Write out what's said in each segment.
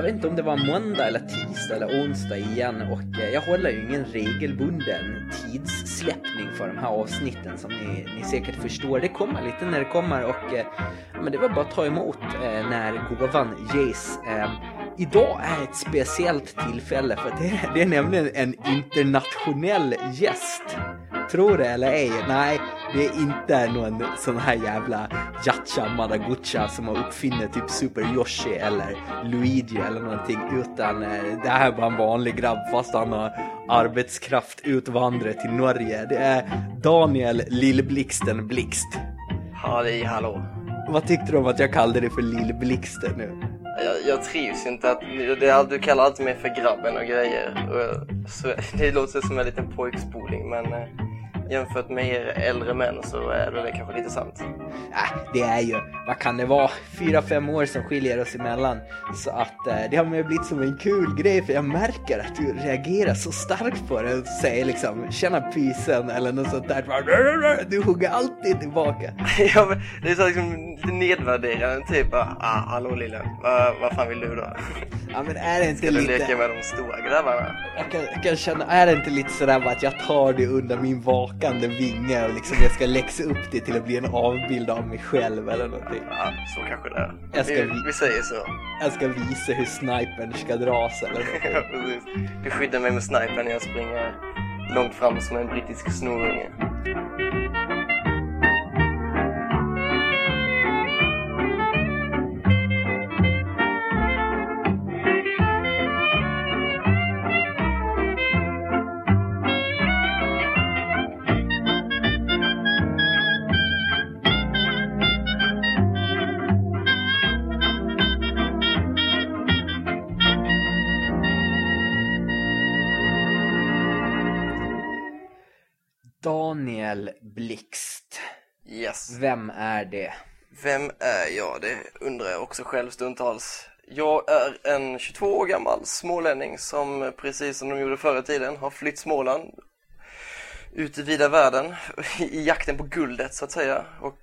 jag vet inte om det var måndag eller tisdag eller onsdag igen och eh, jag håller ju ingen regelbunden tidssläppning för de här avsnitten som ni, ni säkert förstår. Det kommer lite när det kommer och eh, men det var bara att ta emot eh, när gåvan ges. Idag är ett speciellt tillfälle för det, det är nämligen en internationell gäst. Tror det eller ej, nej, det är inte någon sån här jävla Yacha Madagucha som har uppfinner typ Super Yoshi eller Luigi eller någonting, utan eh, det här är bara en vanlig grabb fast han har arbetskraft utvandrat till Norge. Det är Daniel Lillblixten Blixt. Halli hallå. Vad tyckte du om att jag kallade dig för Lillblixten nu? Jag, jag trivs inte att, det du kallar alltid mig för grabben och grejer. Och, så, det låter som en liten pojkspoling men eh, jämfört med er äldre män så är det kanske lite sant. Äh, det är ju, vad kan det vara, fyra, fem år som skiljer oss emellan. Så att äh, det har mer blivit som en kul grej för jag märker att du reagerar så starkt på det och säger liksom tjena pysen eller något sånt där. Du hugger alltid tillbaka. ja, men det är så liksom lite nedvärderande typ. Ah, hallå lilla, vad, vad fan vill du då? Ja men är det inte Ska lite... du leka med de stora grabbarna? Jag kan, jag kan känna, är det inte lite sådär att jag tar det under min vaka skakande vinge och liksom jag ska läxa upp det till att bli en avbild av mig själv eller någonting. Ja, så kanske det är. Jag ska vi, vi säger så. Jag ska visa hur snipern ska dras eller någonting. ja, precis. Du skyddar mig med snipern när jag springer långt fram som en brittisk snorunge. Vem är det? Vem är jag? Det undrar jag också själv stundtals. Jag är en 22 år gammal smålänning som precis som de gjorde förr i tiden har flytt Småland ut i vida världen i jakten på guldet så att säga. Och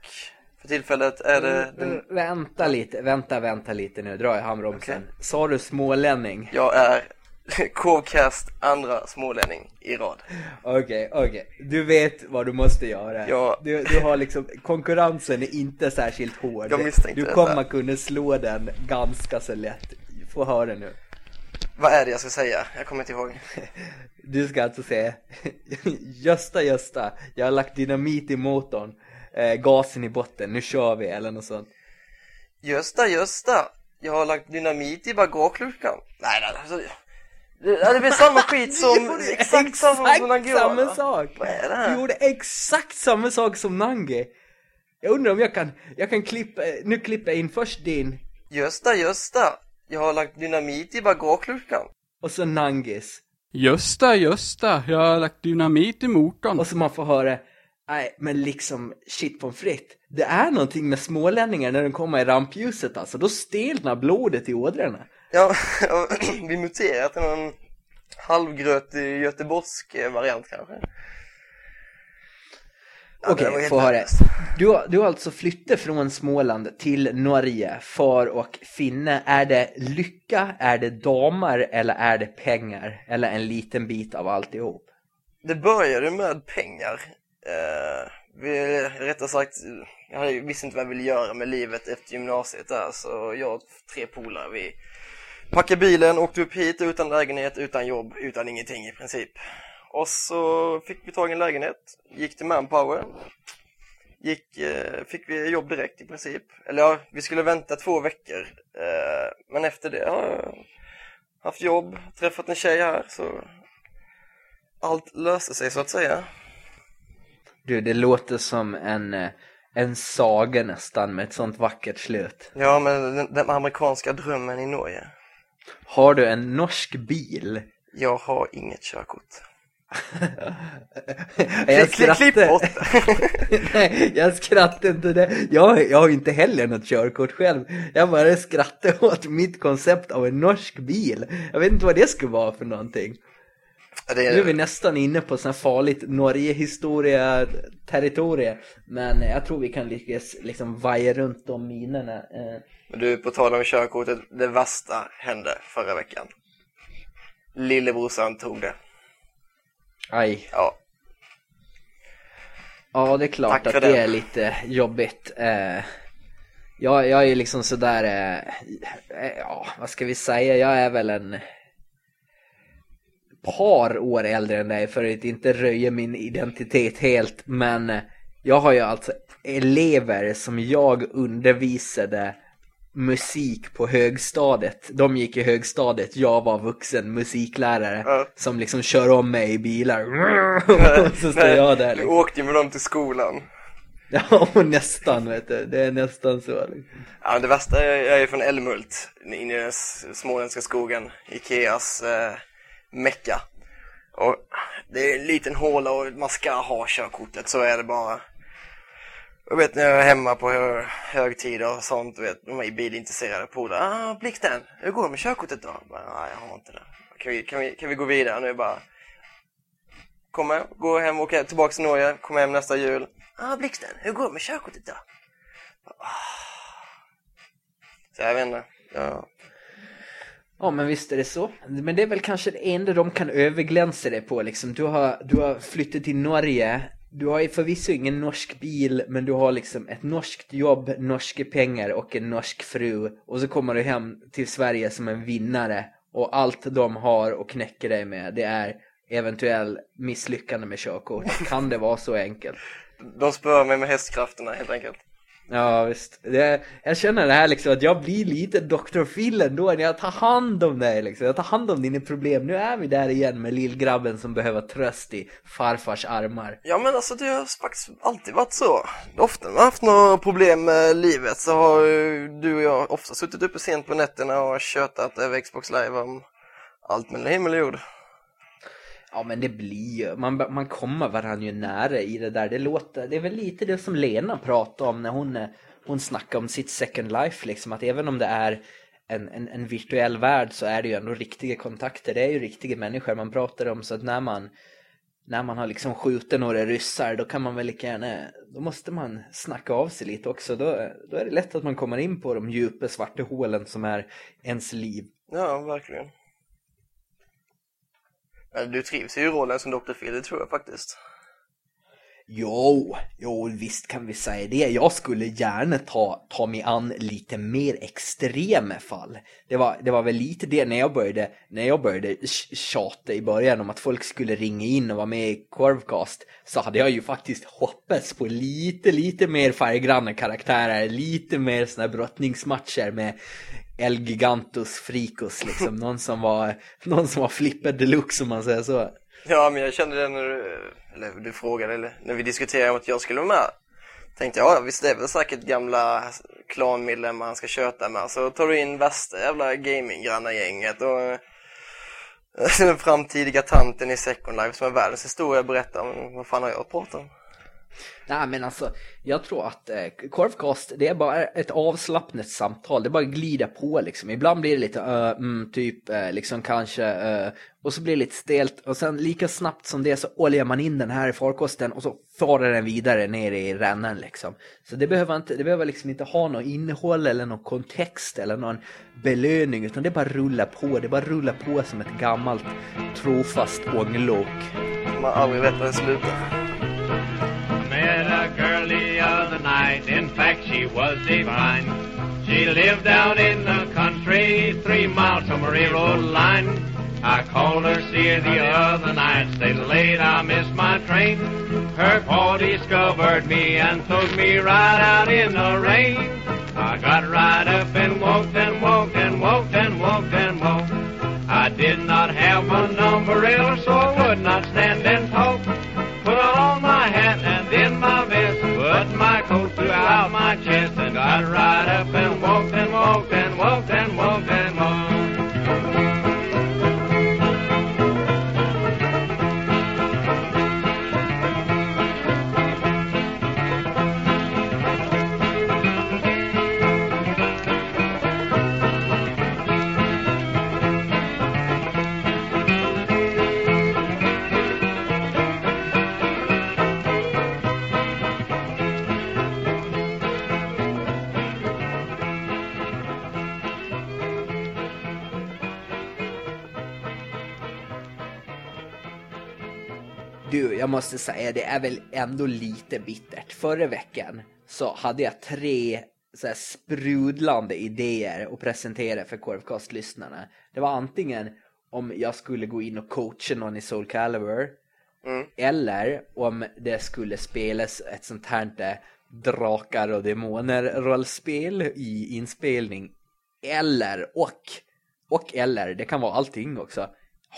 för tillfället är det... Mm, den... Vänta lite, vänta, vänta lite nu, dra i handbromsen. Okay. Sa du smålänning? Jag är Kovcast andra smålänning i rad. Okej, okay, okej. Okay. Du vet vad du måste göra. Ja. Du, du har liksom, konkurrensen är inte särskilt hård. Jag misstänkte Du kommer detta. kunna slå den ganska så lätt. Få höra nu. Vad är det jag ska säga? Jag kommer inte ihåg. Du ska alltså säga Gösta, Gösta, jag har lagt dynamit i motorn. Eh, gasen i botten, nu kör vi eller något sånt. Gösta, Gösta, jag har lagt dynamit i bagageluckan. Nej, nej, alltså, det, det blir samma skit som, exakt, exakt samma som Nangi samma sak! Vad är det här? Du gjorde exakt samma sak som Nangi. Jag undrar om jag kan, jag kan klippa, nu klipper jag in först din. Gösta, Gösta, jag har lagt dynamit i bagageluckan. Och så Nangis. Gösta, Gösta, jag har lagt dynamit i motorn. Och så man får höra, nej men liksom shit på fritt. Det är någonting med smålänningar när de kommer i rampljuset alltså, då stelnar blodet i ådrorna. Ja, vi muterar till någon halvgrötig göteborgsk variant kanske. Ja, Okej, okay, få höra. Du, du har alltså flyttat från Småland till Norge för att finna, är det lycka, är det damer eller är det pengar? Eller en liten bit av alltihop? Det började med pengar. Eh, vi, rättare sagt, jag visste inte vad jag ville göra med livet efter gymnasiet där så jag och tre polare vi Packade bilen, åkte upp hit utan lägenhet, utan jobb, utan ingenting i princip. Och så fick vi tag i en lägenhet, gick till Manpower. Gick, eh, fick vi jobb direkt i princip. Eller ja, vi skulle vänta två veckor. Eh, men efter det har jag haft jobb, träffat en tjej här så allt löste sig så att säga. Du, det låter som en, eh, en saga nästan med ett sånt vackert slut. Ja, men den, den amerikanska drömmen i Norge. Har du en norsk bil? Jag har inget körkort. jag skrattar. Nej, jag skrattar inte det. Jag, jag har inte heller något körkort själv. Jag bara skrattar åt mitt koncept av en norsk bil. Jag vet inte vad det skulle vara för någonting. Ja, Nu är vi nästan inne på sån här farligt Norge-historia-territorium. Men jag tror vi kan lyckas liksom vaja runt de minerna. Eh, Men du, på tal om körkortet, det värsta hände förra veckan. Lillebrorsan tog det. aj. Ja, Ja, det är klart Tack att det den. är lite jobbigt. Eh, jag, jag är liksom sådär, eh, ja vad ska vi säga, jag är väl en par år äldre än dig för att inte röja min identitet helt. Men jag har ju alltså elever som jag undervisade musik på högstadiet. De gick i högstadiet, jag var vuxen musiklärare Ja. som liksom kör om mig i bilar. Så står jag där Du liksom. åkte ju med dem till skolan. Ja, nästan vet du. Det är nästan så. liksom. Ja, det värsta är, jag är från Älmhult, inne i den småländska skogen, Ikeas eh, mecka. Och det är en liten håla och man ska ha körkortet, så är det bara. Jag vet när jag är hemma på hö högtider och sånt, du vet, de är bilintresserade polare. Ah, Blixten, hur går det med körkortet då? Jag Bara, Nej, jag har inte det. Kan vi, kan vi, kan vi gå vidare nu bara? Kommer, går hem och tillbaka till Norge, kommer hem nästa jul. Ah, Blixten, hur går det med körkortet då? Ah. Så jag vet inte. Ja. Ja, men visst är det så. Men det är väl kanske det enda de kan överglänsa det på liksom. Du har, du har flyttat till Norge. Du har förvisso ingen norsk bil, men du har liksom ett norskt jobb, norska pengar och en norsk fru. Och så kommer du hem till Sverige som en vinnare. Och allt de har och knäcker dig med, det är eventuell misslyckande med körkort. Kan det vara så enkelt? De spöar mig med hästkrafterna helt enkelt. Ja visst. Det, jag känner det här liksom att jag blir lite Dr. Phil ändå när jag tar hand om dig liksom. Jag tar hand om dina problem. Nu är vi där igen med lillgrabben som behöver tröst i farfars armar. Ja men alltså det har faktiskt alltid varit så. Ofta när man har haft några problem med livet så har ju du och jag ofta suttit uppe sent på nätterna och tjötat över Xbox live om allt mellan himmel och jord. Ja men det blir ju, man, man kommer varandra ju nära i det där. Det låter, det är väl lite det som Lena pratade om när hon, hon snackade om sitt second life liksom. Att även om det är en, en, en virtuell värld så är det ju ändå riktiga kontakter. Det är ju riktiga människor man pratar om. Så att när man, när man har liksom skjutit några ryssar då kan man väl lika gärna, då måste man snacka av sig lite också. Då, då är det lätt att man kommer in på de djupa svarta hålen som är ens liv. Ja, verkligen. Du trivs ju i rollen som Dr. Phil, det tror jag faktiskt. Jo, jo visst kan vi säga det. Jag skulle gärna ta, ta mig an lite mer extrema fall. Det var, det var väl lite det när jag började, när jag började tjata i början om att folk skulle ringa in och vara med i Corvcast Så hade jag ju faktiskt hoppats på lite, lite mer färggranna karaktärer. Lite mer såna här brottningsmatcher med El Gigantus Frikos liksom. Någon som var, någon som var flipper deluxe om man säger så. Ja, men jag kände det när du, eller du frågade, eller när vi diskuterade om att jag skulle vara med. Tänkte jag, ja visst det är väl säkert gamla klanmedlemmar han ska köta med. Så tar du in värsta jävla gaminggranna-gänget och eh, den framtida tanten i Second Life som är världens historia berättar om vad fan har jag pratat om? Nej men alltså, jag tror att eh, korvkast, det är bara ett avslappnat samtal. Det bara glider på liksom. Ibland blir det lite uh, mm, typ, eh, liksom kanske, uh, och så blir det lite stelt. Och sen lika snabbt som det så oljar man in den här i farkosten och så far den vidare ner i rännan liksom. Så det behöver, inte, det behöver liksom inte ha något innehåll eller någon kontext eller någon belöning. Utan det bara rullar på, det bara rullar på som ett gammalt trofast ånglok. Man aldrig vet var det slutar. In fact, she was divine. She lived out in the country, three miles from a railroad line. I called her, see the other night. Stayed late, I missed my train. Her paw discovered me and took me right out in the rain. I got right up and walked and walked and walked and walked and walked. I did not have an umbrella, so I would not stand and talk. Put on my hat and then my vest, put my coat throughout my chest, and got right up and walked and walked and walked and walked and jag måste säga det är väl ändå lite bittert. Förra veckan så hade jag tre så sprudlande idéer att presentera för Korvkast-lyssnarna. Det var antingen om jag skulle gå in och coacha någon i Soul Calibur. Eller om det skulle spelas ett sånt här drakar och demoner rollspel i inspelning. Eller och, och eller, det kan vara allting också,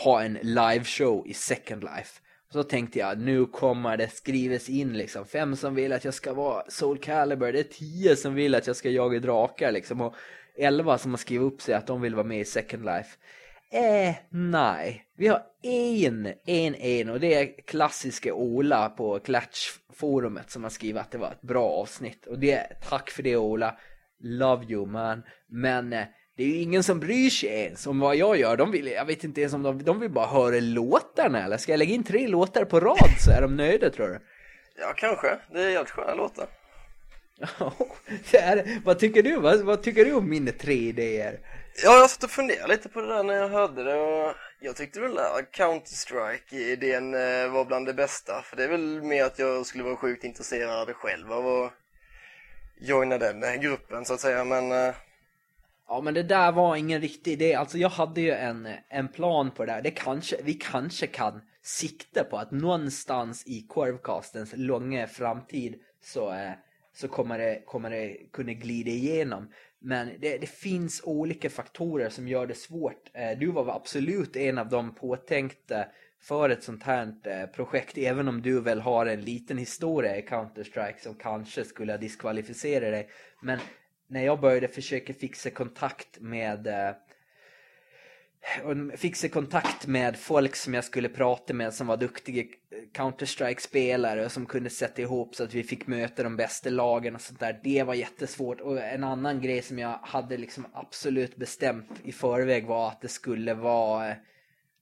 ha en liveshow i Second Life. Så tänkte jag, nu kommer det skrivas in liksom, fem som vill att jag ska vara Soul Calibur, det är tio som vill att jag ska jaga drakar liksom, och elva som har skrivit upp sig att de vill vara med i Second Life. Eh, nej. Vi har en, en, en och det är klassiska Ola på Klatch-forumet som har skrivit att det var ett bra avsnitt. Och det, tack för det Ola. Love you man. Men eh, det är ju ingen som bryr sig ens om vad jag gör. De vill, jag vet inte ens om de, de vill bara höra låtarna eller ska jag lägga in tre låtar på rad så är de nöjda tror du? Ja, kanske. Det är jävligt sköna låtar. Ja, det är, vad tycker du? Vad, vad tycker du om mina tre idéer? Ja, jag satt och funderade lite på det där när jag hörde det och jag tyckte väl Counter-Strike-idén eh, var bland det bästa. För det är väl mer att jag skulle vara sjukt intresserad själv av att joina den eh, gruppen så att säga. Men eh, Ja men det där var ingen riktig idé. Alltså jag hade ju en, en plan på det där. Det kanske, vi kanske kan sikta på att någonstans i korvkastens långa framtid så, eh, så kommer, det, kommer det kunna glida igenom. Men det, det finns olika faktorer som gör det svårt. Eh, du var absolut en av de påtänkta för ett sånt här eh, projekt, även om du väl har en liten historia i Counter-Strike som kanske skulle diskvalificera dig. Men när jag började försöka fixa kontakt med eh, och fixa kontakt med folk som jag skulle prata med som var duktiga Counter-Strike-spelare och som kunde sätta ihop så att vi fick möta de bästa lagen och sånt där. Det var jättesvårt. Och en annan grej som jag hade liksom absolut bestämt i förväg var att det skulle vara eh,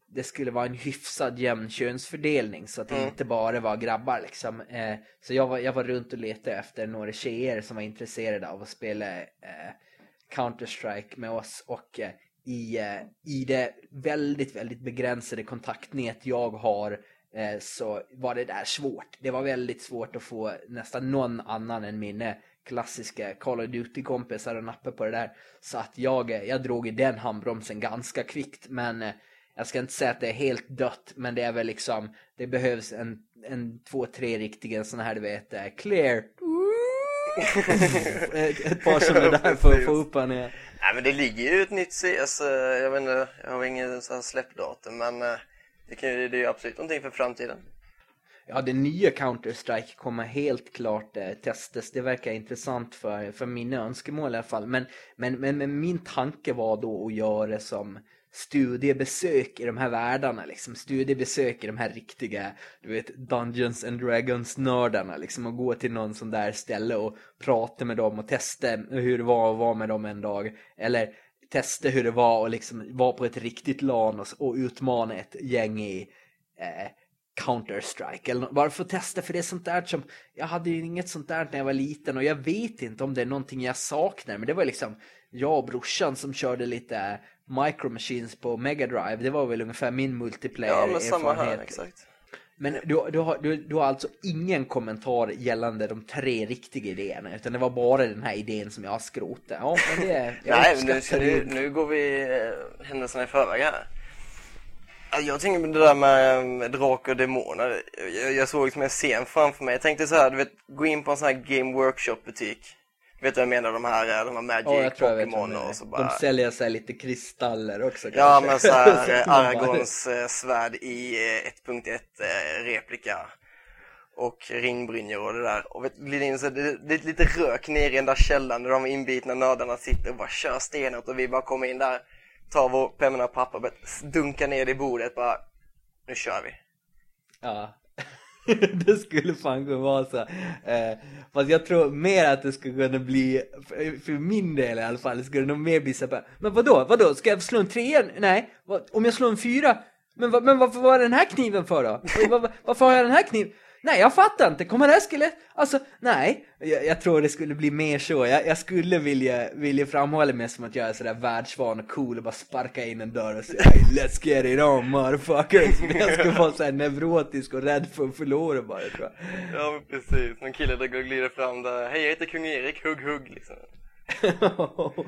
det skulle vara en hyfsad jämn könsfördelning så att det inte bara var grabbar liksom. Eh, så jag var, jag var runt och letade efter några tjejer som var intresserade av att spela eh, Counter-Strike med oss och eh, i, eh, i det väldigt, väldigt begränsade kontaktnät jag har eh, så var det där svårt. Det var väldigt svårt att få nästan någon annan än mina klassiska Call of Duty-kompisar att nappa på det där. Så att jag, eh, jag drog i den handbromsen ganska kvickt men jag ska inte säga att det är helt dött, men det är väl liksom, det behövs en, en två, tre riktiga sådana här, du vet, clear. ett, par sådana där för att få upp han igen. Nej men det ligger ju ett nytt CS, eh, jag vet inte, jag har ingen sån här släppdatum men eh, det, kan, det är ju absolut någonting för framtiden. Ja, det nya Counter-Strike kommer helt klart eh, testas. Det verkar intressant för, för mina önskemål i alla fall. Men, men, men, men min tanke var då att göra det som studiebesök i de här världarna. Liksom. Studiebesök i de här riktiga, du vet, Dungeons and Dragons-nördarna. Liksom, och gå till någon sån där ställe och prata med dem och testa hur det var att vara med dem en dag. Eller testa hur det var att liksom vara på ett riktigt LAN och, och utmana ett gäng i eh, Counter-Strike eller bara för att testa för det är sånt där som jag hade ju inget sånt där när jag var liten och jag vet inte om det är någonting jag saknar men det var liksom jag och brorsan som körde lite Micro Machines på Mega Drive det var väl ungefär min multiplayer Ja men du, du, har, du, du har alltså ingen kommentar gällande de tre riktiga idéerna utan det var bara den här idén som jag har skrotat. Ja, men det, Nej, men nu, nu, nu går vi eh, händelserna i förväg här. Ja, Jag tänker på det där med eh, drakar och demoner. Jag, jag såg liksom en scen framför mig. Jag tänkte så här, du vet, gå in på en sån här Game Workshop-butik. Vet du vad jag menar? De här, de här Magic, Ja, vad Pokémon och så bara... De säljer sig lite kristaller också Ja, kanske. men så här eh, Aragons eh, svärd i eh, 1.1 eh, replika. Och ringbrynjor och det där. Och vet, in så det, det är lite rök ner i den där källaren där de inbitna nördarna sitter och bara kör stenhårt och vi bara kommer in där, tar vår penna och papper, bara dunkar ner det i bordet bara, nu kör vi. Ja. det skulle fan kunna vara så. Eh, fast jag tror mer att det skulle kunna bli, för, för min del i alla fall, skulle det nog mer bli såhär Men vadå, vadå, ska jag slå en trea? Nej, vad, om jag slår en fyra? Men, men varför var den här kniven för då? Var, varför har jag den här kniven? Nej, jag fattar inte. Kommer Eskil... Alltså, nej. Jag, jag tror det skulle bli mer så. Jag, jag skulle vilja, vilja framhålla mig som att jag är sådär världsvan och cool och bara sparka in en dörr och säga hey, Let's get it on motherfuckers. Men jag skulle vara såhär neurotisk och rädd för att förlora bara tror jag. Ja men precis, någon kille där går och glider fram där, hej jag heter kung Erik, hugg hugg liksom.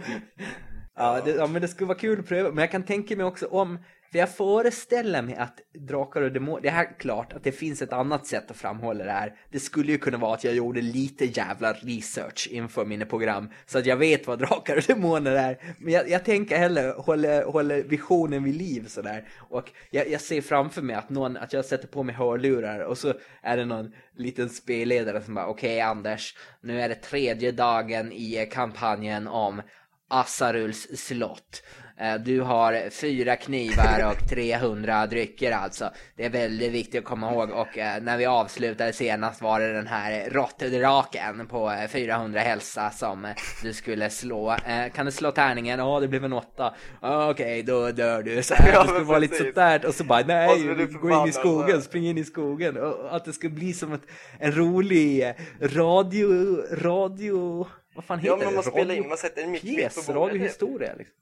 ja, det, ja, men det skulle vara kul att pröva. Men jag kan tänka mig också om, för jag föreställer mig att Drakar och Demoner, det här är klart att det finns ett annat sätt att framhålla det här. Det skulle ju kunna vara att jag gjorde lite jävla research inför mina program, så att jag vet vad Drakar och Demoner är. Men jag, jag tänker heller hålla, håller visionen vid liv sådär. Och jag, jag ser framför mig att någon, att jag sätter på mig hörlurar och så är det någon liten spelledare som bara okej okay, Anders, nu är det tredje dagen i kampanjen om Assaruls slott. Eh, Du har fyra knivar och 300 drycker alltså. Det är väldigt viktigt att komma ihåg och eh, när vi avslutade senast var det den här råttdraken på eh, 400 hälsa som eh, du skulle slå. Eh, Kan du slå tärningen? Ja, det blev en åtta. Okej, då dör du. Så här, Ja, det skulle vara lite sådär och så bara nej, gå in i skogen, spring in i skogen. Och att det skulle bli som ett, en rolig eh, radio, radio, vad fan heter Ja men om det? man spelar Radio- in, man sätter en mick på bordet. radiohistoria liksom.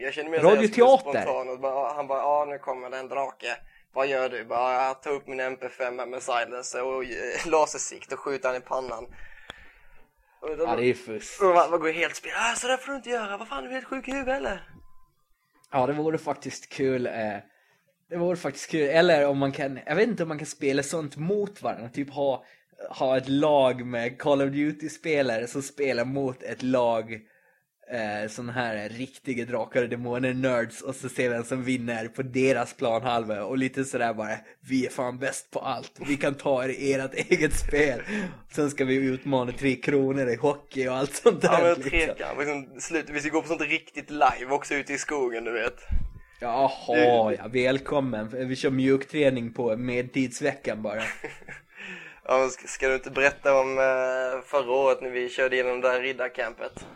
Jag känner mig Radioteater. spontan och bara, han bara, ja nu kommer det en drake. Vad gör du? Bara, jag tar upp min MP5 med silencer och eh, lasersikt och skjuter han i pannan. Och då, Ja, det är fusk. och man, man går helt spel. Ah, så där får du inte göra. Vad fan, är du helt sjuk i huvudet eller? Ja, det vore faktiskt kul. Eh, det vore faktiskt kul. Eller om man kan, jag vet inte om man kan spela sånt mot varandra. Typ ha, ha ett lag med Call of Duty-spelare som spelar mot ett lag eh, sån här riktiga drakar och demoner nerds och så ser vem som vinner på deras planhalva och lite sådär bara vi är fan bäst på allt, vi kan ta er i ert eget spel sen ska vi utmana tre kronor i hockey och allt sånt där Ja men liksom. Liksom, slut, vi ska gå på sånt riktigt live också ute i skogen du vet. Jaha, ja, välkommen. Vi kör mjukträning på medtidsveckan bara. Ja, ska du inte berätta om eh, förra året när vi körde igenom det där riddarcampet?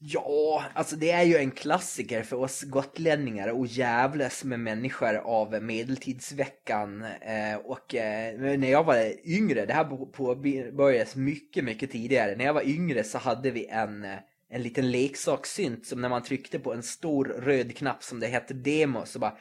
Ja, alltså det är ju en klassiker för oss gotlänningar och jävlas med människor av medeltidsveckan. Eh, och eh, när jag var yngre, det här påbörjades mycket, mycket tidigare. När jag var yngre så hade vi en, en liten leksakssynt som när man tryckte på en stor röd knapp som det hette demo så bara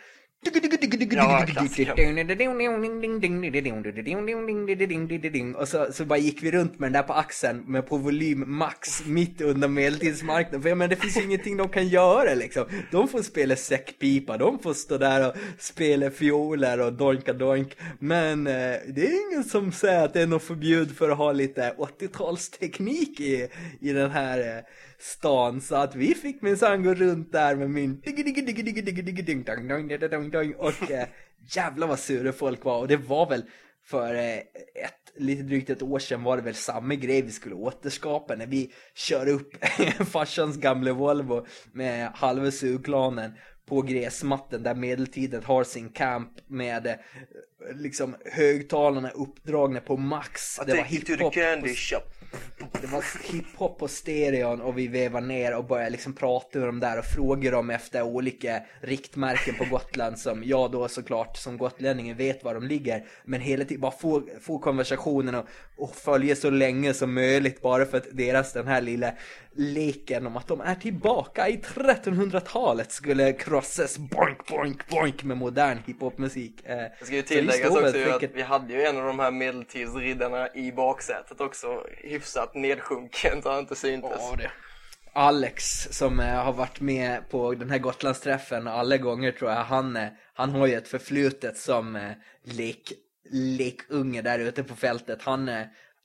Ja, och så, så bara gick vi runt med den där på axeln med på volym max mitt under medeltidsmarknaden. För jag menar, det finns ju ingenting de kan göra liksom. De får spela säckpipa, de får stå där och spela fioler och donka donk. Men eh, det är ingen som säger att det är något förbjud för att ha lite 80-talsteknik i, i den här eh, stan. Så att vi fick minsann gå runt där med min och eh, jävlar vad sura folk var. Och det var väl för eh, ett, lite drygt ett år sedan var det väl samma grej vi skulle återskapa när vi kör upp farsans gamla Volvo med halva sugklanen på gräsmatten där medeltiden har sin camp med eh, liksom högtalarna uppdragna på max. You to the hiphop på- det var hiphop på stereon och vi vevade ner och började liksom prata med dem där och fråga dem efter olika riktmärken på Gotland som jag då såklart som gotlänning vet var de ligger. Men hela tiden bara få, få konversationen och, och följa så länge som möjligt bara för att deras den här lilla leken om att de är tillbaka i 1300-talet skulle krossas boink boink boink med modern hiphopmusik. Eh, Det ska ju så vi tilläggas väl också för att vi hade ju en av de här medeltidsriddarna i baksätet också hyfsat nedsjunken så han inte syntes. Ja, det. Alex som eh, har varit med på den här Gotlandsträffen alla gånger tror jag. Han, eh, han har ju ett förflutet som eh, lek, lekunge där ute på fältet. Han,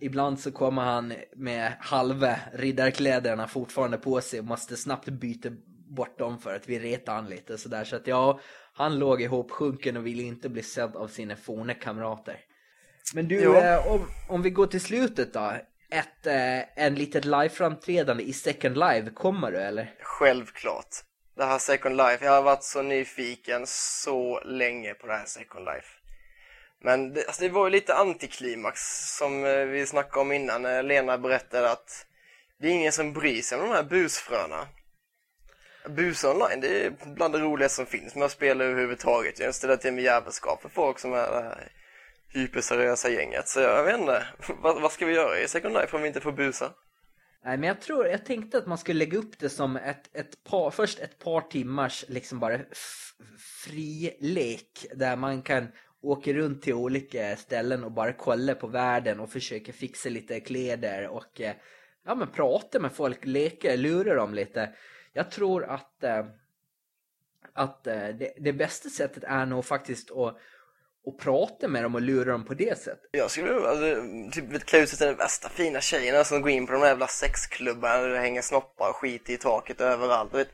ibland så kommer han med halva riddarkläderna fortfarande på sig och måste snabbt byta bort dem för att vi retar han lite sådär. Så att ja, han låg ihopsjunken och ville inte bli sedd av sina forna kamrater. Men du, eh, om, om vi går till slutet då. Ett, eh, en litet live-framträdande i Second Live, kommer du eller? Självklart. Det här Second Life, jag har varit så nyfiken så länge på det här Second Life. Men det, alltså det var ju lite antiklimax som eh, vi snackade om innan när Lena berättade att det är ingen som bryr sig om de här busfröna. Busa online, det är bland det roligaste som finns med att spela överhuvudtaget. Jag ställer till med jävelskap för folk som är det här hyperseriösa gänget. Så jag vet inte, vad, vad ska vi göra i Second Life om vi inte får busa? Nej, men jag tror, jag tänkte att man skulle lägga upp det som ett, ett par, först ett par timmars liksom bara fri lek där man kan åka runt till olika ställen och bara kolla på världen och försöka fixa lite kläder och eh, ja men prata med folk, leka, lura dem lite. Jag tror att eh, att eh, det, det bästa sättet är nog faktiskt att, och prata med dem och lura dem på det sättet. Jag skulle alltså, typ klä ut sig till de värsta fina tjejerna som går in på de där jävla sexklubbarna där det hänger snoppar och skit i taket överallt. Vet,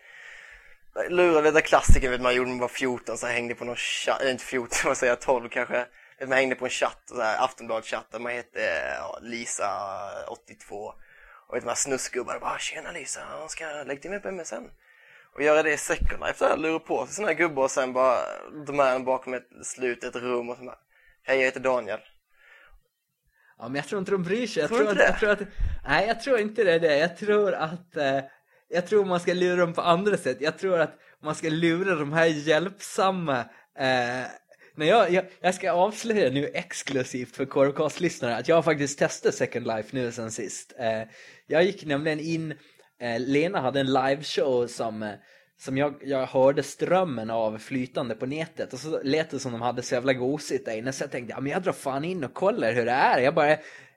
lura, vet, klassiker vet man gjorde när man var 14 så hängde på någon chatt, eh, inte 14, vad säger jag, 12 kanske. Vet, man hängde på en chatt, så Aftonbladet-chatt där man hette ja, Lisa 82. Och vet, man snusgubbar bara “Tjena Lisa, jag ska lägga till mig på MSN” och göra det i Second Life, så här, lura på sig här gubbar och sen bara de är bakom ett slutet rum och så bara “Hej, jag heter Daniel” Ja, men jag tror inte de bryr sig. Jag Tror tror, inte att, jag tror att, nej, jag tror inte det är det. Jag tror att, eh, jag tror man ska lura dem på andra sätt. Jag tror att man ska lura de här hjälpsamma, eh, men jag, jag, jag ska avslöja nu exklusivt för Corecast-lyssnare att jag har faktiskt testat Second Life nu sen sist. Eh, jag gick nämligen in, eh, Lena hade en liveshow som eh, som jag, jag hörde strömmen av flytande på nätet och så lät det som de hade så jävla gosigt där inne så jag tänkte ja, men jag drar fan in och kollar hur det är. Jag bara,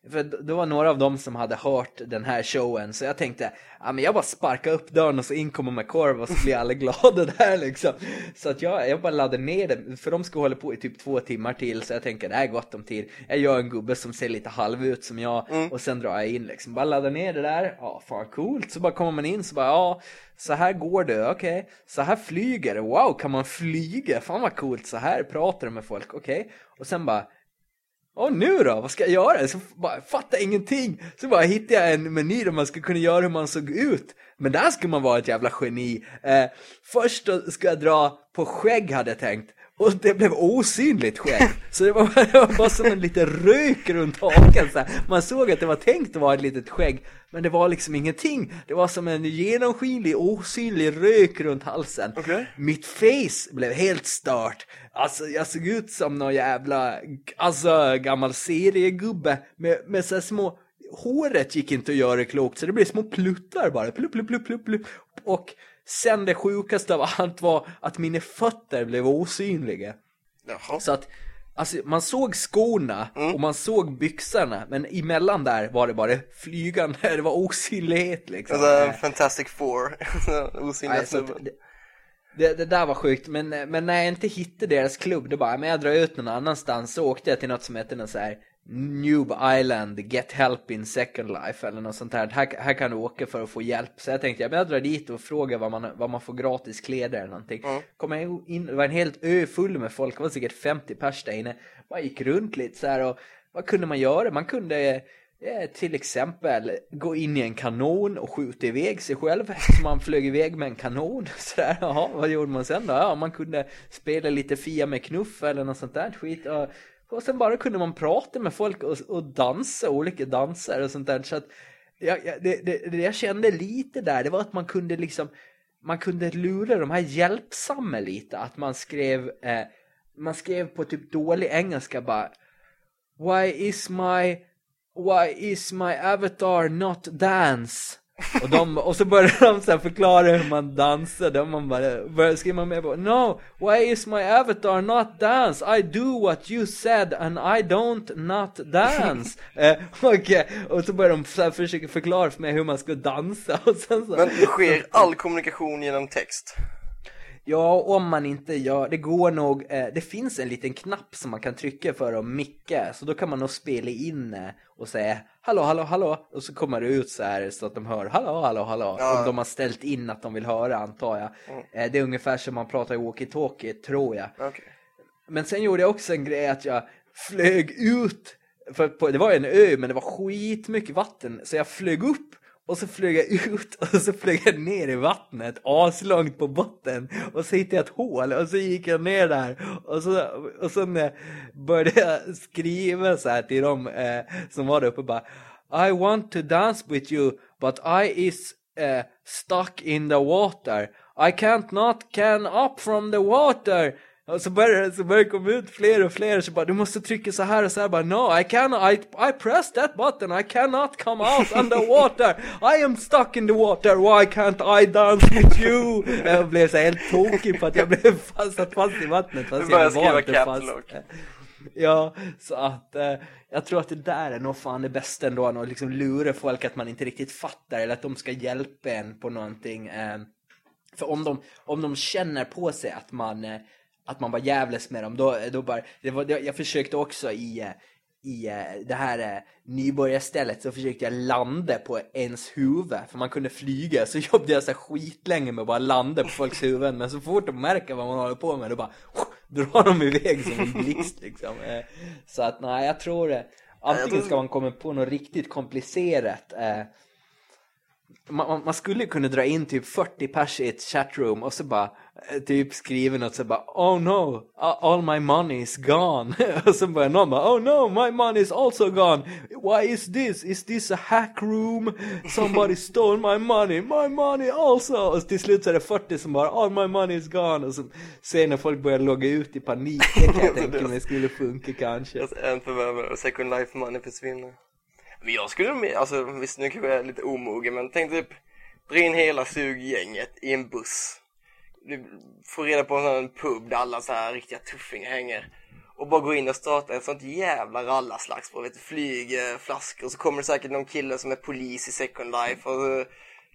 för det var några av dem som hade hört den här showen så jag tänkte ja, men jag bara sparkar upp dörren och så inkommer med korv och så blir alla glada där liksom. Så att jag, jag bara laddade ner det för de ska hålla på i typ två timmar till så jag tänker det här är gott om tid. Jag gör en gubbe som ser lite halv ut som jag och sen drar jag in liksom. Bara laddar ner det där, ja fan coolt. Så bara kommer man in så bara ja så här går det, okej. Så här flyger det, wow kan man flyga? Fan vad coolt, så här pratar du med folk, okej. Och sen bara Åh nu då, vad ska jag göra? Så bara, fattar ingenting. Så bara hittade jag en meny där man skulle kunna göra hur man såg ut. Men där skulle man vara ett jävla geni. Eh, först ska jag dra på skägg hade jag tänkt. Och det blev osynligt skägg. Så det var, det var bara som en liten rök runt hakan så här. Man såg att det var tänkt att vara ett litet skägg. Men det var liksom ingenting. Det var som en genomskinlig, osynlig rök runt halsen. Okej. Mitt face blev helt stört. Alltså jag såg ut som någon jävla, alltså gammal seriegubbe med, med så små, håret gick inte att göra klokt så det blev små pluttar bara, plupp, plupp, plupp, plupp, plupp. Och sen det sjukaste av allt var att mina fötter blev osynliga. Jaha. Så att, alltså man såg skorna och man såg byxorna men emellan där var det bara flygande, det var osynlighet liksom. Alltså Fantastic Four, osynliga Nej, så att snubben. Det, det, där var sjukt, men, men när jag inte hittade deras klubb, då bara, men jag drar ut någon annanstans, så åkte jag till något som heter något så här Noob Island, Get Help in Second Life eller något sånt här. här. Här kan du åka för att få hjälp. Så jag tänkte, ja, men jag drar dit och frågar vad man, vad man får gratis kläder eller någonting. Kom jag in, det var en helt ö full med folk, det var säkert 50 pers där inne. Bara gick runt lite så här och vad kunde man göra? Man kunde Eh, till exempel gå in i en kanon och skjuta iväg sig själv. Så man flög iväg med en kanon. Sådär, jaha, vad gjorde man sen då? Ja, man kunde spela lite Fia med knuff eller något sånt där skit. Och, sen bara kunde man prata med folk och, och dansa, olika danser och sånt där. Så att, ja, det, det, det jag kände lite där, det var att man kunde liksom, man kunde lura de här hjälpsamma lite. Att man skrev, eh, man skrev på typ dålig engelska bara Why is my Why is my avatar not dance? Och, de, och så började de så förklara hur man dansade och man bara började skriva med på No, why is my avatar not dance? I do what you said and I don't not dance. eh, och, eh, och så började de så försöka förklara för mig hur man ska dansa och sen så Men det sker all kommunikation genom text. Ja, om man inte gör, det går nog, eh, det finns en liten knapp som man kan trycka för att micka, så då kan man nog spela in eh, och säga hallå, hallå, hallå, och så kommer det ut så här så att de hör hallå, hallå, hallå, Ja. om de har ställt in att de vill höra antar jag. Eh, det är ungefär som man pratar i walkie-talkie, tror jag. Okej. Men sen gjorde jag också en grej att jag flög ut, för på, det var en ö men det var skitmycket vatten, så jag flög upp och så flög jag ut och så flög jag ner i vattnet aslångt på botten. Och så hittade jag ett hål och så gick jag ner där. Och så och så eh, började jag skriva så här till dem eh, som var där uppe bara I want to dance with you but I is eh, stuck in the water. I can't not can up from the water. Och så börjar så börjar det komma ut fler och fler, så bara du måste trycka så här och så här, bara no I cannot, I, I pressed that button, I cannot come out underwater, I am stuck in the water, why can't I dance with you? Jag blev så helt tokig på att jag blev fast, fast i vattnet fast Du jag var inte fast. Ja, så att eh, jag tror att det där är nog fan det bästa ändå, att liksom lura folk att man inte riktigt fattar eller att de ska hjälpa en på någonting. Eh, för om de, om de känner på sig att man, eh, att man bara jävlas med dem, då, då bara, det var, det, jag försökte också i, i det här eh, nybörjarstället så försökte jag landa på ens huvud, för man kunde flyga, så jobbade jag så skitlänge med att bara landa på folks huvuden, men så fort de märker vad man håller på med, då bara drar de iväg som en blixt liksom. Eh, så att nej, jag tror eh, det. Antingen ska man komma på något riktigt komplicerat man, man- skulle kunna dra in typ 40 pers i ett chatroom och så bara typ skriva något så bara Oh no, all my money is gone. och så bara någon bara Oh no, my money is also gone. Why is this? Is this a hack room? Somebody stole my money, my money also. Och till slut så är det 40 som bara All my money is gone. Och så ser när folk börjar logga ut i panik. Det kan jag tänka mig skulle funka kanske. Alltså, en förvärvare och Second Life Money försvinner. Men jag skulle med, alltså visst nu kanske jag är lite omogen men tänk typ dra in hela suggänget i en buss. Du får reda på en sån pub där alla så här riktiga tuffingar hänger. Och bara gå in och starta ett sånt jävla rallarslagsmål, vet du, flygflaskor flaskor och så kommer det säkert någon kille som är polis i Second Life och så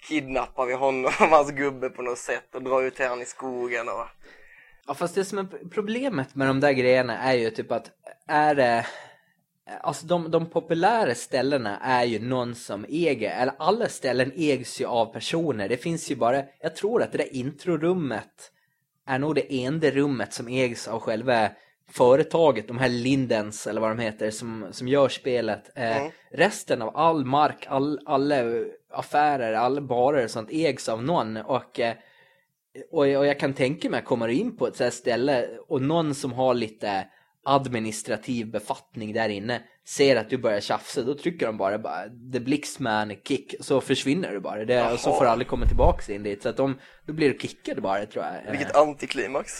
kidnappar vi honom och hans gubbe på något sätt och drar ut till han i skogen och... Ja fast det som är problemet med de där grejerna är ju typ att är det Alltså de, de populära ställena är ju någon som äger, eller alla ställen ägs ju av personer. Det finns ju bara, jag tror att det där introrummet är nog det enda rummet som ägs av själva företaget, de här Lindens eller vad de heter, som, som gör spelet. Eh, Resten av all mark, all, alla affärer, alla barer och sånt ägs av någon. Och eh, och jag, och jag kan tänka mig att kommer du in på ett så här ställe och någon som har lite administrativ befattning där inne ser att du börjar tjafsa, då trycker de bara, bara the blixtman kick, så försvinner du bara. Det, och så får du aldrig komma tillbaka in dit. Så att de, då blir du kickad bara tror jag. Vilket antiklimax.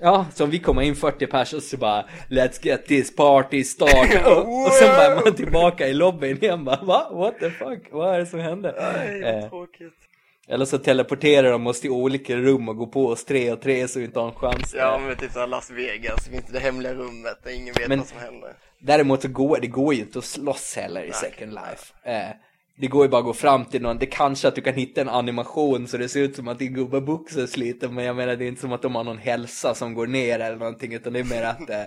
Ja, så om vi kommer in 40 pers och så bara Let's get this party started och, och sen bara är man tillbaka i lobbyn igen bara Va? What the fuck? Vad är det som händer? Nej, Eh, tråkigt. Eller så teleporterar de oss till olika rum och går på oss tre och tre så vi inte har en chans. Ja men typ såhär Las Vegas, det finns inte det hemliga rummet där ingen vet Men- vad som händer. Däremot så går det går ju inte att slåss heller i Second Life. Eh, det går ju bara att gå fram till någon, det kanske att du kan hitta en animation så det ser ut som att din gubbe boxas lite, men jag menar det är inte som att de har någon hälsa som går ner eller någonting, utan det är mer att eh,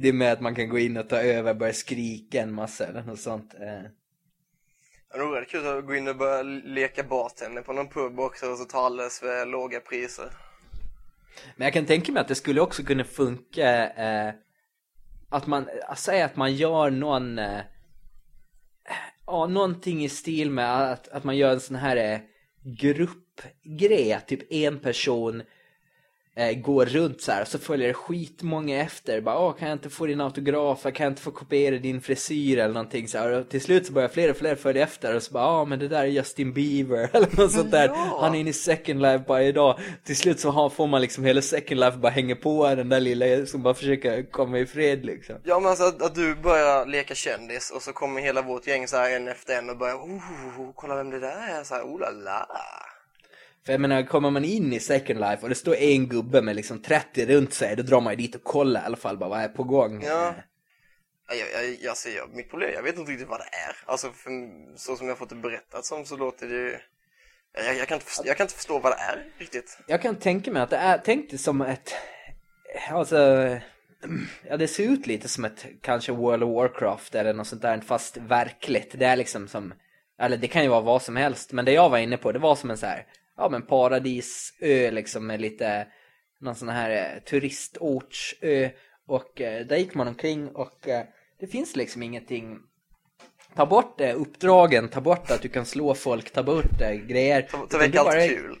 det är mer att man kan gå in och ta över, börja skrika en massa eller något sånt. Eh. Det vore kul att gå in och börja leka bartender på någon pub också och så ta alldeles för eh, låga priser. Men jag kan tänka mig att det skulle också kunna funka eh, att man, säg att man gör någon, eh, ja någonting i stil med att, att man gör en sån här eh, gruppgrej, typ en person eh, går runt så här och så följer det skitmånga efter. Bara, Åh, kan jag inte få din autograf? Kan jag inte få kopiera din frisyr eller någonting så här. Och till slut så börjar fler och fler följa efter och så bara, ja men det där är Justin Bieber eller något sånt där. Ja. Han är inne i Second Life varje dag. Till slut så har, får man liksom hela Second Life bara hänga på den där lilla som bara försöker komma i fred liksom. Ja men alltså att, att du börjar leka kändis och så kommer hela vårt gäng så här en efter en och börjar oh, kolla vem det där är så här, oh la la. För jag menar, kommer man in i Second Life och det står en gubbe med liksom 30 runt sig, då drar man ju dit och kollar i alla fall bara vad är på gång. Ja. Eh, Ja, Jag, jag, jag ser, mitt problem, jag vet inte riktigt vad det är. Alltså för, så som jag fått det berättat som så låter det ju... Jag, jag, kan inte förstå, jag kan inte förstå vad det är riktigt. Jag kan tänka mig att det är, tänk det som ett, alltså, ja det ser ut lite som ett kanske World of Warcraft eller något sånt där, fast verkligt. Det är liksom som, eller det kan ju vara vad som helst, men det jag var inne på, det var som en så här, ja men paradisö liksom med lite, någon sån här eh, turistortsö. Och eh, där gick man omkring och eh, det finns liksom ingenting Ta bort eh, uppdragen, ta bort att du kan slå folk, ta bort eh, grejer. Ta, ta väck allt bara- kul.